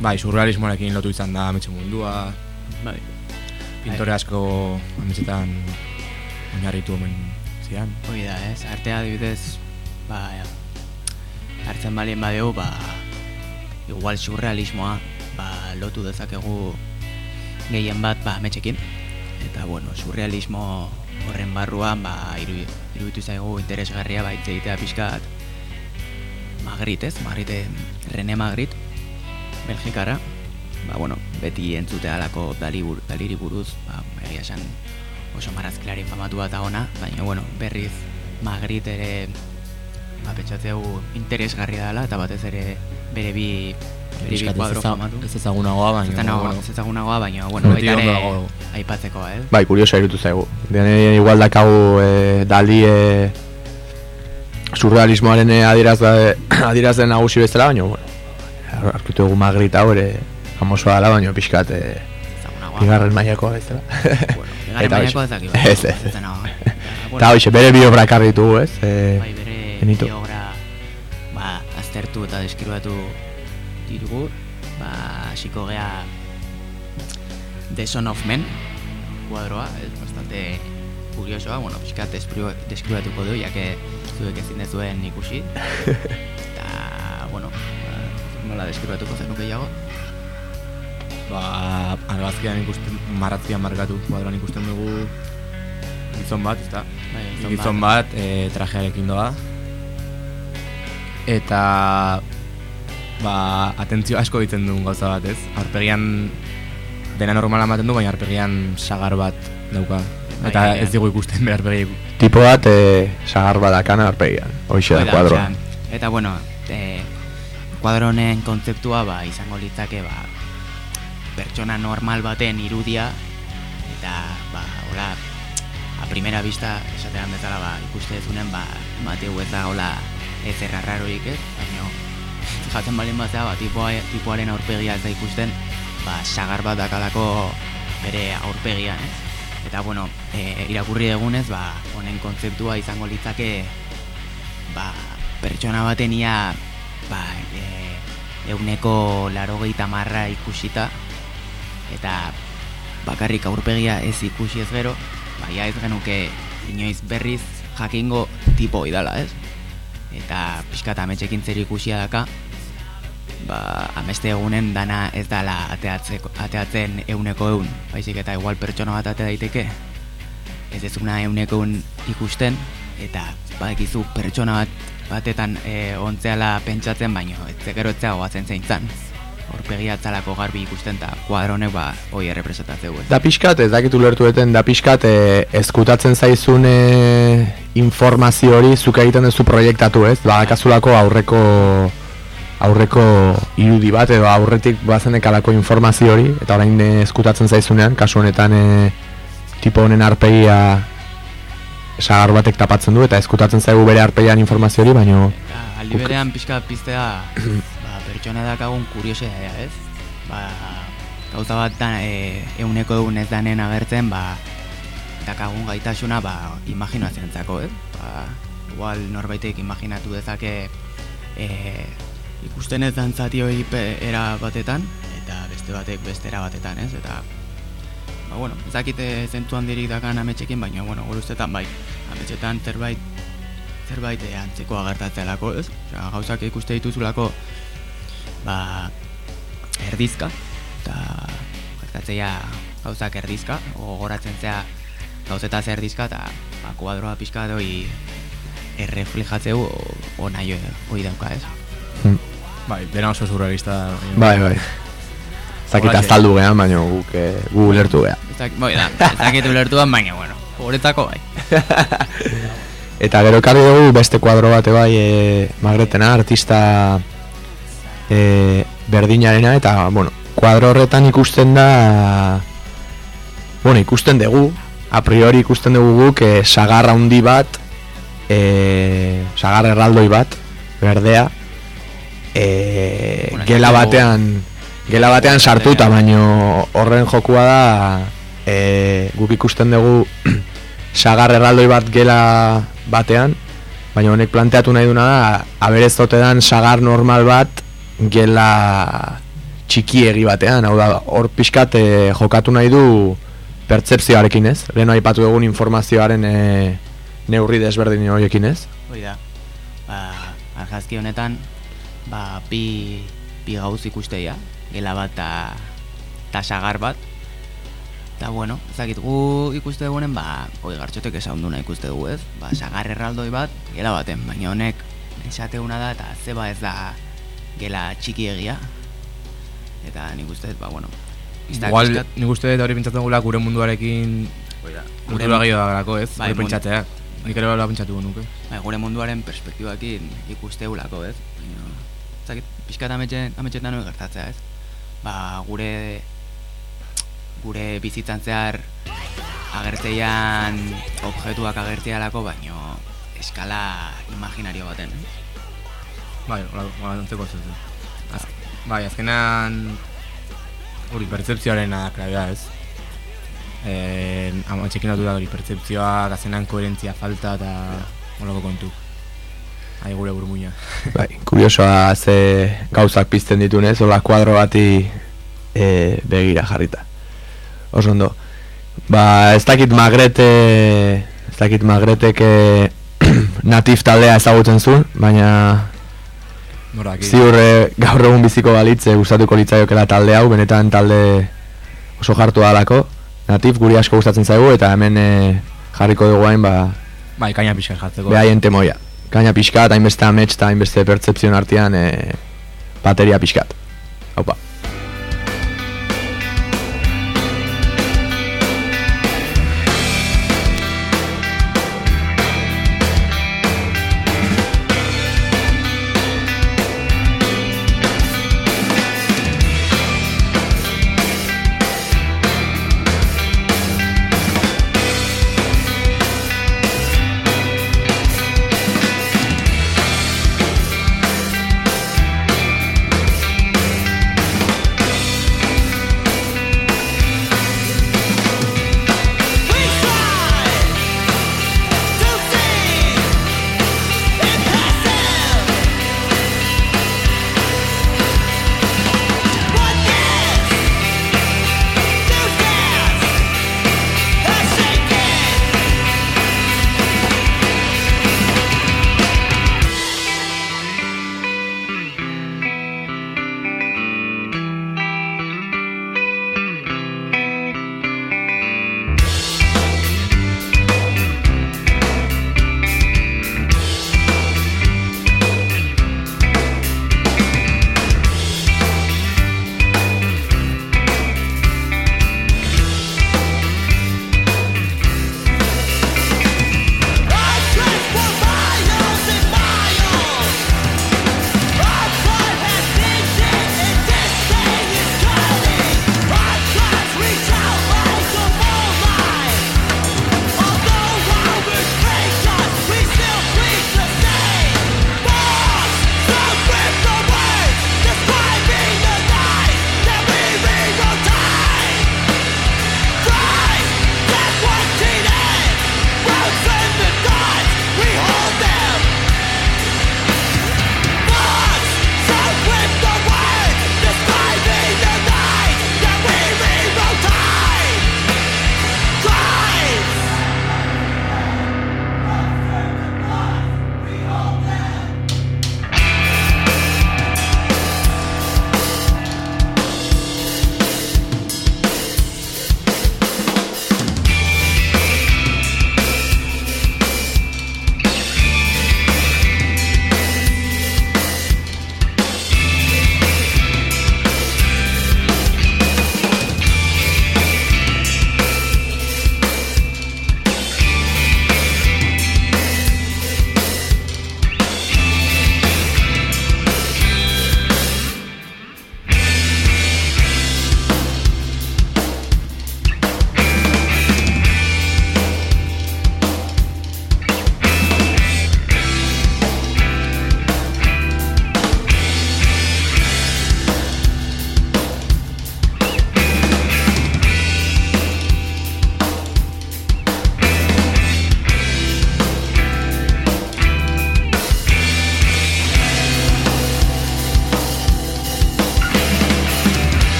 bai, surrealismoarekin lotu izan da ametxe mundua. Bai. Pintore asko ametxetan oinarritu omen zian. Hoi da, ez? Artea adibidez, ba, hartzen balien badeu, ba, igual surrealismoa, ba, lotu dezakegu gehien bat, ba, metxekin. Eta, bueno, surrealismo horren barruan, ba, iru, iruditu zaigu interesgarria, ba, hitz egitea pixkat Magrit, ez? Magrit, René Magrit, Belgikara, ba, bueno, beti entzutea alako dali bur, daliri buruz, ba, egia esan oso marazkilari famatu bat ona, baina, bueno, berriz Magrit ere ba, pentsatzeu interesgarria dela, eta batez ere bere bi ez ezagunagoa, baina... Ez ezagunagoa, bueno, ez ezagunagoa, baina, bueno, baita ere dago. aipatzekoa, eh? Bai, kuriosa irutu zaigu. Dene igual dakagu e, dali e, surrealismoaren e, adieraz, (clears throat) adierazten nagusi bezala, baina, bueno, arkitu dugu Magritte hau ere famosoa dela, baina pixkat e, Ezagunagoa. bigarren mailakoa bezala. Bueno, (laughs) bigarren Eta mailako hoxe. ez dakit, bai. Ez, ez. Ez nago, eh? Eta, hoxe, bere biobra ekarri ditugu, ez? E, bai, bere biobra aztertu eta deskribatu ditugu, ba, hasiko gea The Son of Men kuadroa, ez bastante kuriosoa, bueno, pixkat deskriba- deskribatuko du, jake zuek ezin dezuen ikusi. (laughs) Eta, bueno, ba, nola deskribatuko zenuke jago? Ba, argazkian ikusten, marratzian markatu, kuadroan ikusten dugu gizon bat, ezta? Bai, Gizon bat, e, trajearekin doa. Eta, ba, atentzio asko egiten duen gauza bat, ez? Aurpegian dena normala ematen du, baina aurpegian sagar bat dauka. Eta bai, ez digu ikusten bere aurpegi tipo bat e, sagar badakana arpegian, hoxe da Hoi da, kuadroa. osea, Eta bueno, e, kuadro honen kontzeptua ba, izango litzake ba, pertsona normal baten irudia eta ba, hola, a primera vista esatean bezala ba, ikuste dezunen ba, bateu ez da hola ez errarraroik ez, baina fijatzen balin batzea ba, tipoa, tipoaren aurpegia ez da ikusten ba, sagar bat dakalako bere aurpegian ez. Eta bueno, e, irakurri egunez, ba, honen kontzeptua izango litzake ba, pertsona baten ia ba, e, euneko larogeita marra ikusita eta bakarrik aurpegia ez ikusi ez gero ba, ja ez genuke inoiz berriz jakingo tipo idala, ez? Eta pixkat ametxekin zer ikusia daka ba, ameste egunen dana ez dala ateatzeko, ateatzen euneko eun. Baizik eta igual pertsona bat atea daiteke ez ezuna euneko eun ikusten eta badakizu pertsona bat batetan e, ontzeala pentsatzen baino ez gero etzea goatzen zein zan horpegia atzalako garbi ikusten eta kuadronek ba hoi errepresentatzeu. Da pixkat, ez dakit ulertueten, da pixkat e, ezkutatzen zaizun e, informazio hori zuk egiten duzu proiektatu ez? Ba, kasulako aurreko aurreko irudi bat edo aurretik bazenek alako informazio hori eta orain e, ezkutatzen zaizunean, kasu honetan e, tipo honen arpegia sagar batek tapatzen du eta ezkutatzen zaigu bere arpegian informazio hori, baino Eta aldi berean pixka piztea ba, pertsona dakagun kuriosidadea, ez? Ba, gauza bat da, e, euneko egun ez danen agertzen, ba, dakagun gaitasuna ba, imaginazioentzako, ez? Ba, igual norbaitek imaginatu dezake e, ikusten ez dan zati hori era batetan, eta beste batek beste era batetan, ez? Eta, ba, bueno, ez dakite zentu handirik dakan ametxekin, baina, bueno, gure ustetan bai, ametxetan zerbait zerbait eh, antzekoa gertatzealako, ez? Osea, gauzak ikuste dituzulako ba, erdizka, eta gertatzea gauzak erdizka, gogoratzen zea gauzetaz erdizka, eta ba, kuadroa pixka doi erreflejatzeu o nahi hoi dauka, ez? Bai, dena oso surrealista bai, bai. Zakit azaldu gehan, baino guk, e, gu ulertu geha. Ez dakit, bai da, ez dakit ulertuan, baina, bueno, guretzako bai. (laughs) Eta gero ekarri dugu beste kuadro bate bai e, magretena, artista e, berdinarena, eta, bueno, kuadro horretan ikusten da, bueno, ikusten dugu, a priori ikusten dugu guk, e, sagarra handi bat, e, sagar erraldoi bat, berdea, e, gela batean, gela batean sartuta, baino horren jokua da, e, guk ikusten dugu, (clears throat) sagar erraldoi bat gela batean, baina honek planteatu nahi duna da, aberez dan sagar normal bat gela txikiegi batean, hau da, hor pixkat e, jokatu nahi du pertsepzioarekin ez, leheno aipatu egun informazioaren e, neurri desberdin horiekin ez. Hoi da, ba, argazki honetan, ba, bi, bi gauz ikusteia, gela bat eta sagar bat, Eta, bueno, ezakit gu ikuste dugunen, ba, oi gartxotek esaunduna ikuste dugu ez, ba, sagar erraldoi bat, gela baten, baina honek esateuna da, eta zeba ez da gela txiki egia. Eta nik uste, ba, bueno, Igual, nik uste dut hori pentsatzen gula gure munduarekin gure da garako ez, bai, gure pentsatea. Nik ere bala pentsatu nuke. Bai, gure munduaren perspektibakin ikuste gulako ez. Baina, ezakit, pixkat ametxetan hori gertatzea ez. Ba, gure gure bizitzan zehar agerteian objektuak agerteialako, baino eskala imaginario baten. Bai, hola, hola, antzeko ez Az, bai, azkenan hori pertsepzioaren akrabia ez. Eh, ama txekin da hori pertsepzioa, gazenan koherentzia falta eta holako kontu. Ai gure burmuina. (laughs) Bai, kuriosoa ze gauzak pizten ditunez, hola kuadro bati e, begira jarrita oso ondo. Ba, ez dakit magrete, ez dakit magretek (clears throat) natif taldea ezagutzen zuen, baina ziur eh, gaur egun biziko balitze gustatuko litzaiokela talde hau, benetan talde oso jartu alako, natif guri asko gustatzen zaigu, eta hemen eh, jarriko dugu hain, ba... Bai, kaina pixka jartzeko. Behaien temoia. Kaina pixka, eta hainbeste amets, eta hainbeste pertsepzion artean, e, bateria pixkat. Haupa.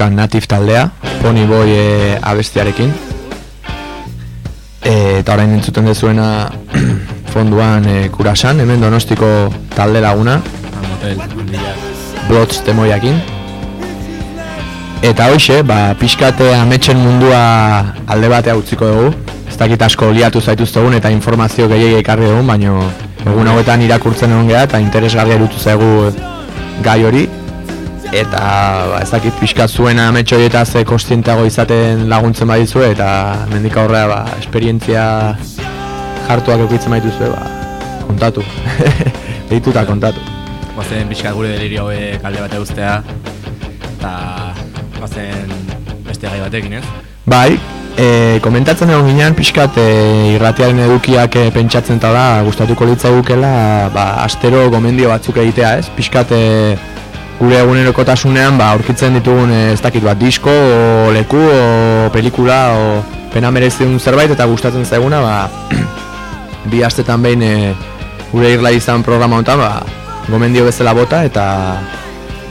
Geneukan natif taldea, Pony Boy e, abestiarekin. E, eta orain entzuten dezuena (clears throat) fonduan e, kurasan, hemen donostiko talde laguna, Motel, Blots temoiakin. Eta hoxe, ba, pixkate ametxen mundua alde batea utziko dugu. Ez dakit asko liatu zaituztegun eta informazio gehiagia ekarri dugun, baino egun hauetan irakurtzen egon geha eta interesgarria erutu zaigu gai hori. Eta ba, ez dakit pixkat zuen ametxo horietaz ze kostientago izaten laguntzen badizue eta mendik aurrea ba, esperientzia jartuak eukitzen baituzue, ba, kontatu. (laughs) Eta kontatu. Bazen pixkat gure delirio hauek alde bate ustea eta bazen beste gai batekin, ez? Bai, e, komentatzen egon ginean pixkat e, irratiaren edukiak e, pentsatzen eta da gustatuko litzagukela ba, astero gomendio batzuk egitea, ez? Pixkat e, gure egunerokotasunean ba, aurkitzen ditugun e, ez dakit bat disko, o leku, o pelikula, o pena merezidun zerbait eta gustatzen zaiguna ba, (clears throat) bi astetan behin e, gure irla izan programa honetan ba, gomendio bezala bota eta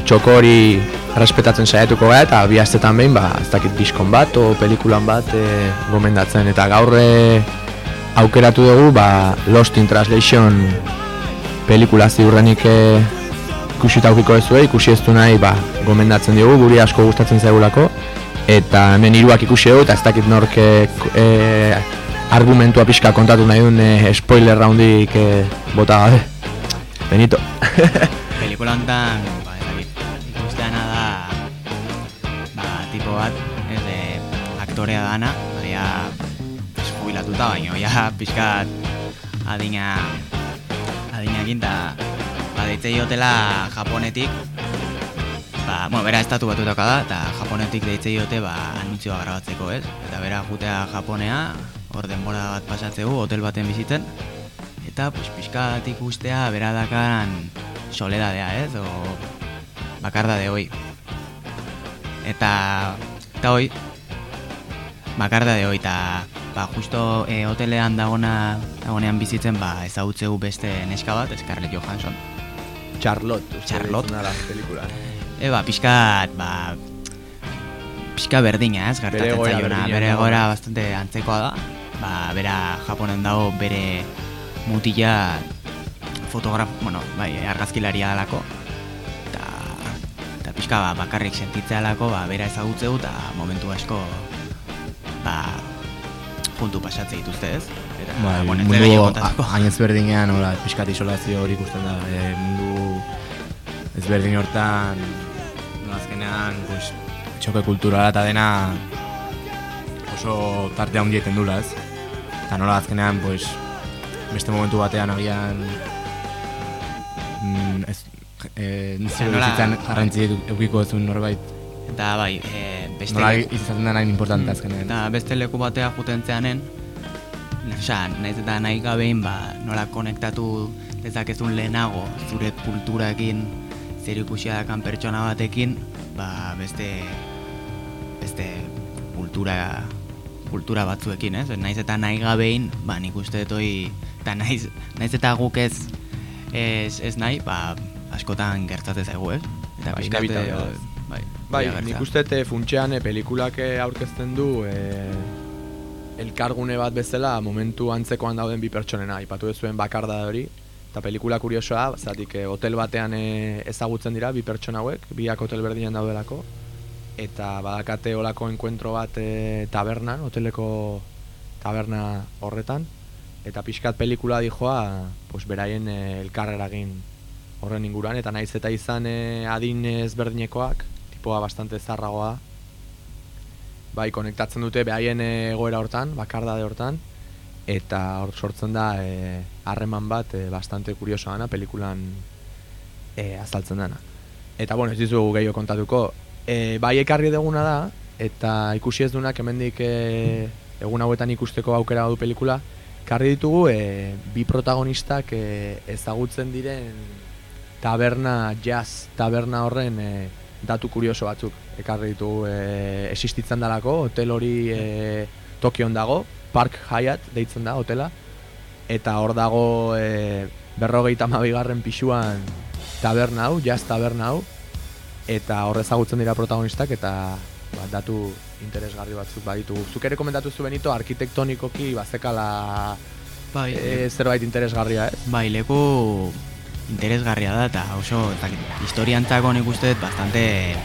txoko hori errespetatzen saiatuko gara eta bi astetan behin ba, ez dakit diskon bat o pelikulan bat e, gomendatzen. Eta gaur e, aukeratu dugu ba, Lost in Translation pelikula ziurrenik e, ikusi taukiko ez ikusi ez du nahi ba, gomendatzen dugu, guri asko gustatzen zaigulako. Eta hemen hiruak ikusi dugu eta ez dakit nork e, argumentua pixka kontatu nahi duen e, spoiler roundik e, bota gabe. Benito. (laughs) Pelikula honetan, ba, ikusteana da, ba, tipo bat, ez de, aktorea dana, baina, jubilatuta, baina, ja, pixkat, adina, adinakin, eta, ba, deitzei hotela japonetik, ba, bueno, bera estatu batutaka da, eta japonetik deitzei hote, ba, anuntzioa grabatzeko, ez? Eta bera jutea japonea, hor denbora bat pasatzeu, hotel baten bizitzen, eta pues, pixkat ikustea bera dakan soledadea, ez? O bakardade hoi. Eta, eta hoi, bakardade hoi, eta ba, justo e, hotelean dagona, dagonean bizitzen ba, ezagutzeu beste neska bat, Scarlett Johansson. Charlotte, Charlotte. la pelikula. E, ba, pixkat, ba, pixka berdina, ez, gertatzen zaiona, berdina bere dago. egoera bastante antzekoa da. Ba, bera Japonen dago bere mutila fotograf, bueno, bai, argazkilaria dalako. Eta, eta pixka ba, bakarrik sentitzea dalako, ba, bera ezagutzeu eta momentu asko ba, puntu pasatze dituzte ez. Eta, Bai, bueno, mundu hain ezberdinean, hola, pixkat isolazio hori ikusten da, e, mundu ezberdin hortan, no, azkenean, pues, txoke kulturala eta dena oso tarte handi eten dula, ez? Eta nola azkenean, pues, beste momentu batean agian mm, ez, e, nizio nola- bizitzan garrantzi eukiko ezun norbait, Eta bai, e, beste nola izaten da nahi importante Mm, azkenean. Eta beste leku batea juten zeanen, Osea, naiz eta nahi gabein, ba, nola konektatu dezakezun lehenago zure kulturakin, zer ikusia dakan pertsona batekin, ba, beste, beste kultura, kultura batzuekin, ez? Naiz eta nahi gabein, ba, nik uste dut hoi, eta naiz, naiz eta guk ez, ez, ez nahi, ba, askotan gertatzen zaigu, ez? Eta Bai, pixkat, inevitable da. eh, bai, Bai, hori nik uste te funtxean e, pelikulak eh, aurkezten du e, elkargune bat bezala momentu antzekoan dauden bi pertsonena, aipatu duzuen bakarda hori, eta pelikula kuriosoa, zatik e, hotel batean e, ezagutzen dira bi pertsona hauek, biak hotel berdinean daudelako, eta badakate olako enkuentro bat e, tabernan, hoteleko taberna horretan, eta pixkat pelikula dijoa, pues, beraien e, elkarreragin horren inguruan, eta naiz eta izan e, adin ezberdinekoak, tipoa bastante zarragoa, bai, konektatzen dute behaien e, egoera hortan, bakardade hortan, eta hor sortzen da e, harreman bat e, bastante kuriosoa dana, pelikulan e, azaltzen dana. Eta bueno, ez dizugu gehiago kontatuko, e, bai ekarri deguna da, eta ikusi ez dunak hemendik e, egun hauetan ikusteko aukera du pelikula, karri ditugu e, bi protagonistak e, ezagutzen diren taberna, jazz taberna horren e, datu kurioso batzuk ekarri ditugu e, existitzen dalako, hotel hori e, Tokion dago, Park Hyatt deitzen da hotela, eta hor dago e, berrogeita mabigarren pixuan taberna hau, jazz taberna hau, eta hor ezagutzen dira protagonistak eta ba, datu interesgarri batzuk baditugu. Zuk ere komentatu zu benito arkitektonikoki bazekala Bai, e, zerbait interesgarria, ez? bai, leku interesgarria da eta oso eta historiantzako nik uste dut bastante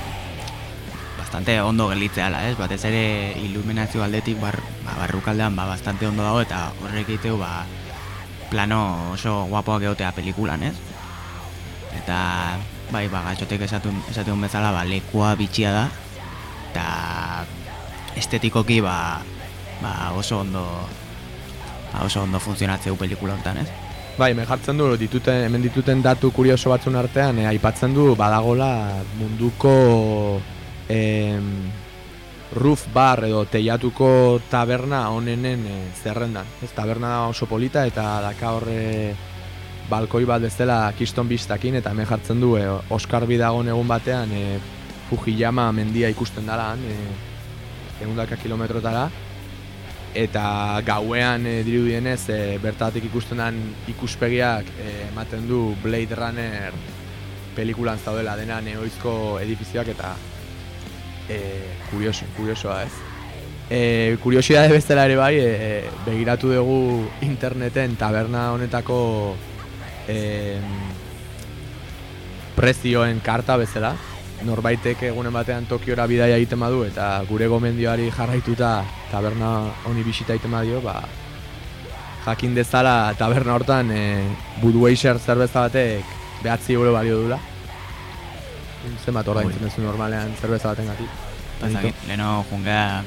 bastante ondo gelditzeala, ez? Batez ere iluminazio aldetik bar, ba, barrukaldean ba, bastante ondo dago eta horrek egiteu ba, plano oso guapoak egotea pelikulan, ez? Eta bai, ba, gatxotek esatun, esatun bezala ba, lekua bitxia da eta estetikoki ba, ba, oso ondo ba, oso ondo funtzionatzeu pelikula honetan, ez? Bai, me jartzen du dituten, hemen dituten datu kurioso batzun artean, eh, aipatzen du badagola munduko em, roof bar edo teiatuko taberna onenen eh, zerrendan. Ez taberna oso polita eta daka horre balkoi bat bezala kiston bistakin eta hemen jartzen du eh, Oskar Bidagon egun batean eh, Fujiyama mendia ikusten dala eh, egundaka kilometrotara eta gauean e, dirudienez e, bertatik ikusten den ikuspegiak e, ematen du Blade Runner pelikulan zaudela dena neoizko edifizioak eta e, kurioso, kuriosoa ez. E, kuriosidade bestela ere bai, e, begiratu dugu interneten taberna honetako e, prezioen karta bezala, norbaitek egunen batean Tokiora bidaia egiten badu eta gure gomendioari jarraituta taberna honi bisita egiten badio, ba, jakin dezala taberna hortan e, Budweiser zerbeza batek behatzi euro balio dula. Zenbat orda Ui. duzu normalean zerbeza baten gati. Bazakit, leheno jungea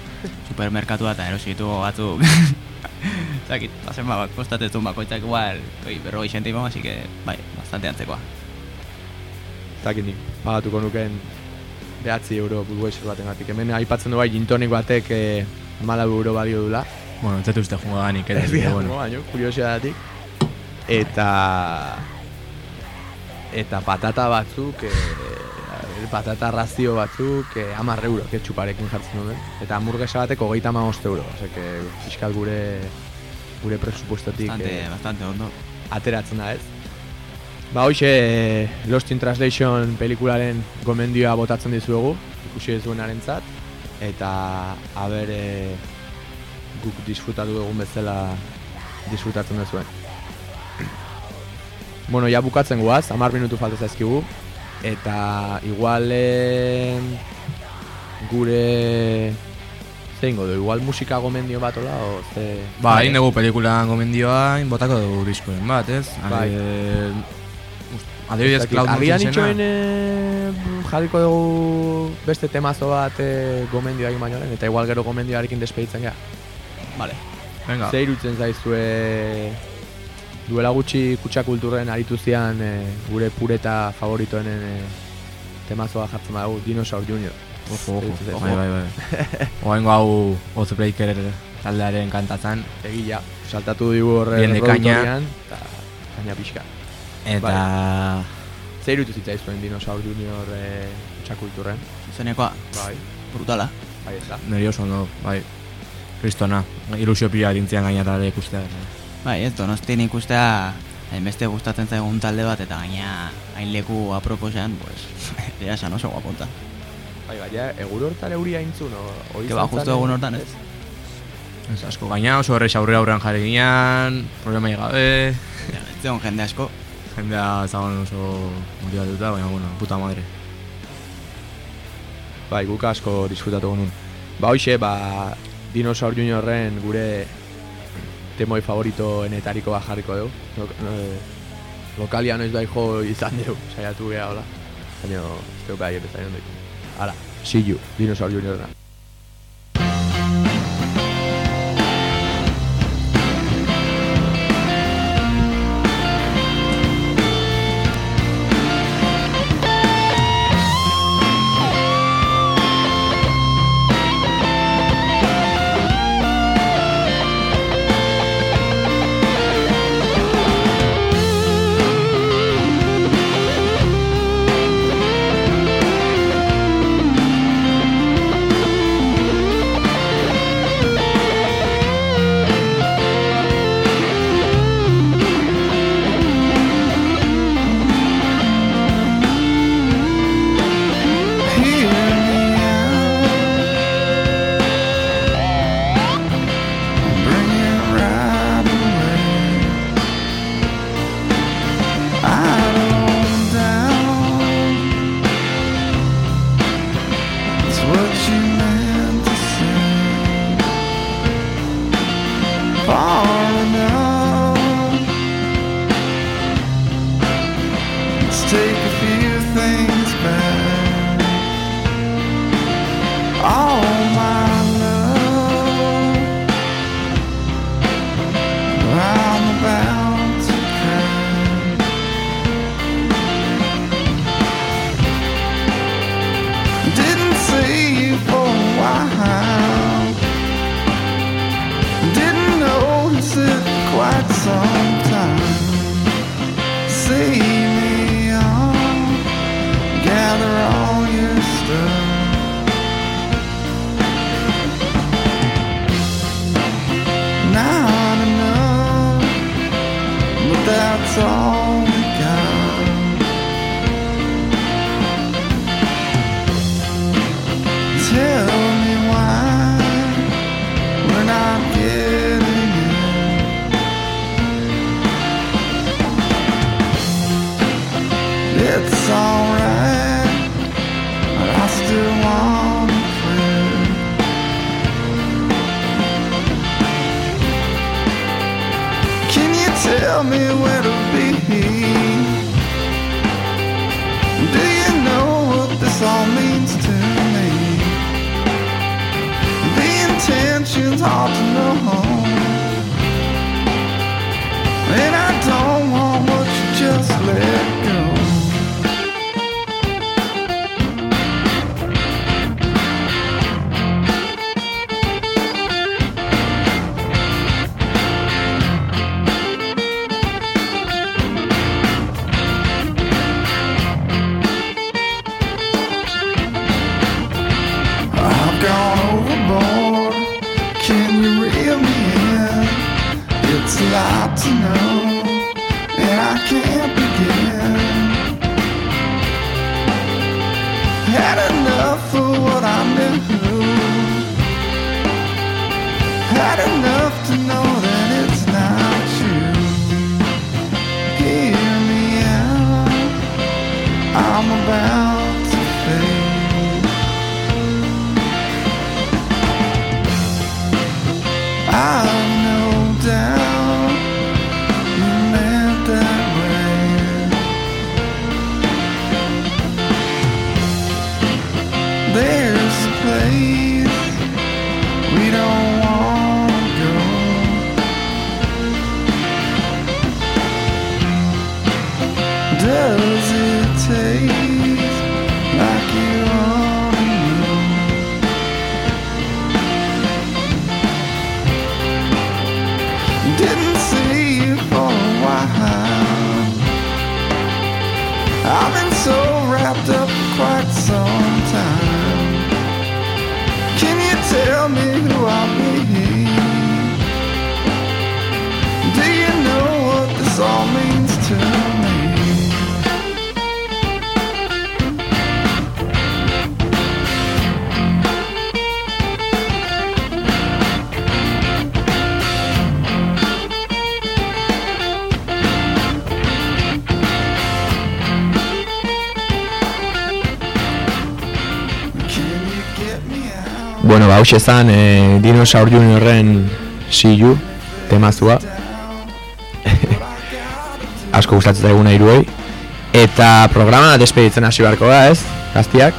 supermerkatua eta erosi ditugu batzuk. (laughs) Zakit, pasen bat, kostatetzun bakoitzak igual, oi, berrogei sentimo, así que, bai, bastante antzekoa. Zakit nik, pagatuko nuken behatzi euro Budweiser baten gatik. Hemen aipatzen du bai gintonik batek e, malau euro balio dula. Bueno, entzatu uste jungo ganik Ez dira, bueno. baino, kuriosidadetik. Eta... Eta patata batzuk, e, patata razio batzuk, e, amar euro ketxuparekin jartzen duen. Eta hamburguesa batek hogeita hamabost euro. Ose, que fiskal gure, gure presupuestotik Bastante, e, bastante ondo. ateratzen da ez. Ba hoxe, e, Lost in Translation pelikularen gomendioa botatzen dizuegu, ikusi ez duenarentzat eta haber e, guk disfrutatu dugun bezala disfrutatzen duzuen. (clears throat) bueno, ja bukatzen guaz, 10 minutu falta zaizkigu eta igual e, gure zein du, igual musika gomendio bat ola, o ze... Ba, hain dugu pelikulan gomendioa, botako dugu diskoen bat, ez? Bai. Eh, Adibidez, Cloud Agian itxoen e, jarriko dugu beste temazo bat e, gomendioa egin baino lehen, eta igual gero gomendioarekin despeditzen gara. Vale. Venga. Zer irutzen zaizue duela gutxi kutsa kulturren aritu zian e, gure pureta favoritoenen e, temazoa jartzen badugu, Dinosaur Junior. Ojo, ojo. Irutzen zaizu. Bai, bai, (laughs) bai. Oaingo hau Oathbreaker taldearen kantatzen. Egia, saltatu digu horre Bien de eta kaina pixka. Eta... Zer irutu zitzaizuen Dinosaur Junior e, kutsa kulturren? Zuzenekoa, Bai, brutala. bai ez da. Neri oso ondo, bai. Kristona, ilusio pila dintzian gainatara ikustea. Bai, ez, donostin ikustea, hainbeste gustatzen zaigun talde bat, eta gaina hain leku aproposean, (laughs) pues, dira esan oso guaponta. Bai, gaia, egur hortan euri haintzun, o, hori Que ba, zen, egun hortan, ez? Ez asko gaina oso horreiz aurre aurrean jarri ginean, problema gabe, Ez zegoen jende asko, jendea zagon oso motivatuta, baina, bueno, puta madre. Bai, guk asko disfrutatu genuen. Ba, hoxe, ba, Dinosaur Juniorren gure temoi favoritoenetariko bat jarriko dugu. Lo, eh, lokalia noiz bai jo izan dugu, saiatu geha hola. Baina, ez behar bezain ondoik. Hala, see you, Dinosaur Juniorna. Bueno, ba, hauxe zan, e, Dinosaur Juniorren silu, temazua. (laughs) Asko gustatzen zaiguna iruei. Eta programa despeditzen hasi beharko da, ez? Gaztiak?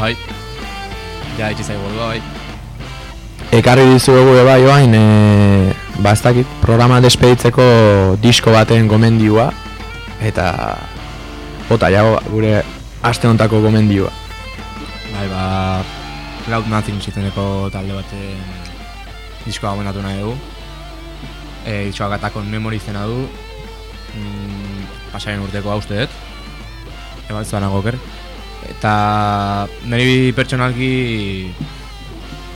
bai. (laughs) Ja, itxi zaigu, bai. Ekarri dizu egu eba joain, e, ba, ez dakit, programa despeditzeko disko baten gomendioa. Eta, bota, jago, gure aste hontako gomendioa. Bai, ba, Cloud Nothing ziteneko talde baten diskoa gomendatu nahi dugu. E, diskoa gatakon memory zena du. Mm, pasaren urteko hau uste dut. Eba ez nago oker. Eta niri pertsonalki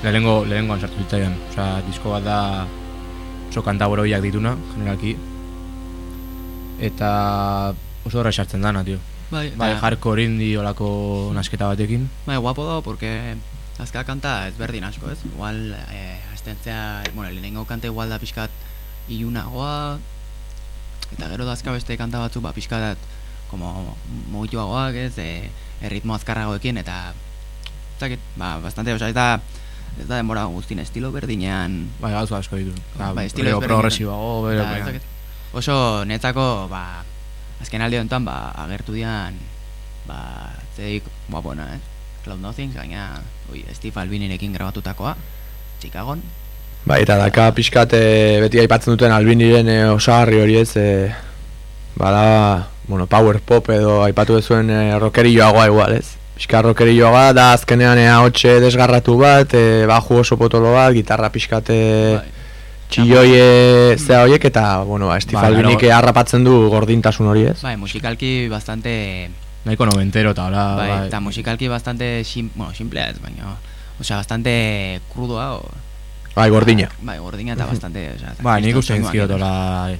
lehenengo, lehenengo ansartu zitzaidan. Osa, disko bat da oso kanta boroiak dituna, generalki. Eta oso horra esartzen dana, tio. Bai, Bai, eta- hardcore indie olako nasketa batekin. Bai, guapo dago, porque azka kanta ezberdin asko, ez? Igual, eh, astentzea, bueno, lehenengo kanta igual da pixkat ilunagoa, eta gero da azka beste kanta batzuk, ba, pixkat, como mugituagoak, ez? E, erritmo azkarragoekin, eta, zakit, ba, bastante, oza, eta ez da denbora guztien estilo berdinean Bai, gauza asko ditu. Ba, Bai, estilo gero ezberdinetan. progresiboago, bero, ez dakit, oso netzako ba, azken alde honetan ba, agertu dian ba, zeik guapona, eh? Cloud Nothing, gaina oi, Steve Albinirekin grabatutakoa Chicagon Bai, eta daka pixkat e, beti aipatzen duten albiniren e, osagarri hori ez, e, bada, bueno, power pop edo aipatu dezuen e, rockerilloagoa igual ez. Pixka rockerilloagoa da azkenean ea hotxe desgarratu bat, e, baju oso potolo bat, gitarra pixkat e, bai. txilloi e, zea horiek, eta, bueno, ba, Steve Bai, Albinik harrapatzen du gordintasun hori ez. Bai, musikalki bastante Nahiko noventero eta hola, bai, bai. eta musikalki bastante sim, bueno, simplea ez, baina Osea, bastante crudoa o, Bai, gordina. Bai, gordina eta bastante osea, Bai, nik uste ikusten. hola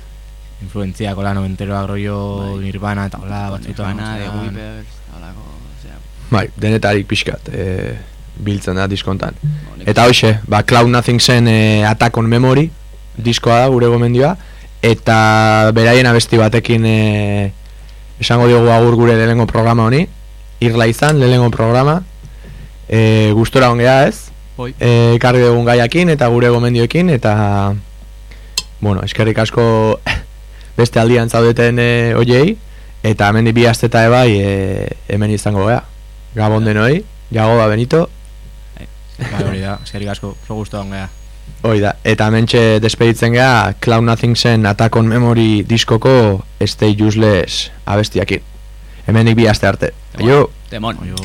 influentziak hola noventeroak rollo Bai. Nirvana eta hola batzuetan. Nirvana, The. Weepers, halako, osea, Bai, denetarik pixkat e, biltzen da diskontan. nik- Eta hoxe, ba, Cloud Nothing zen e, Attack on Memory diskoa da gure gomendioa eta beraien abesti batekin e, esango diogu agur gure lehengo programa honi. Irla izan, lehengo programa. E, gustora ongea ez. Oi. e, ekarri dugun gaiakin eta gure gomendioekin eta bueno, eskerrik asko (laughs) beste aldian zaudeten e, oiei eta hemen bi asteta ebai e, hemen izango gea Gabon denoi, Jagoba Benito. Bai, hori da, eskerrik asko, oso gustu ongea. Hoi da, eta hementxe despeditzen gea Cloud Nothing zen Attack on Memory diskoko Stay Useless abestiakin. Hemenik bi aste arte. Aio! Demon. Oio.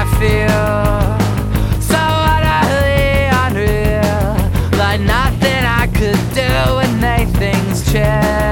I feel so utterly unreal, like nothing I could do things change.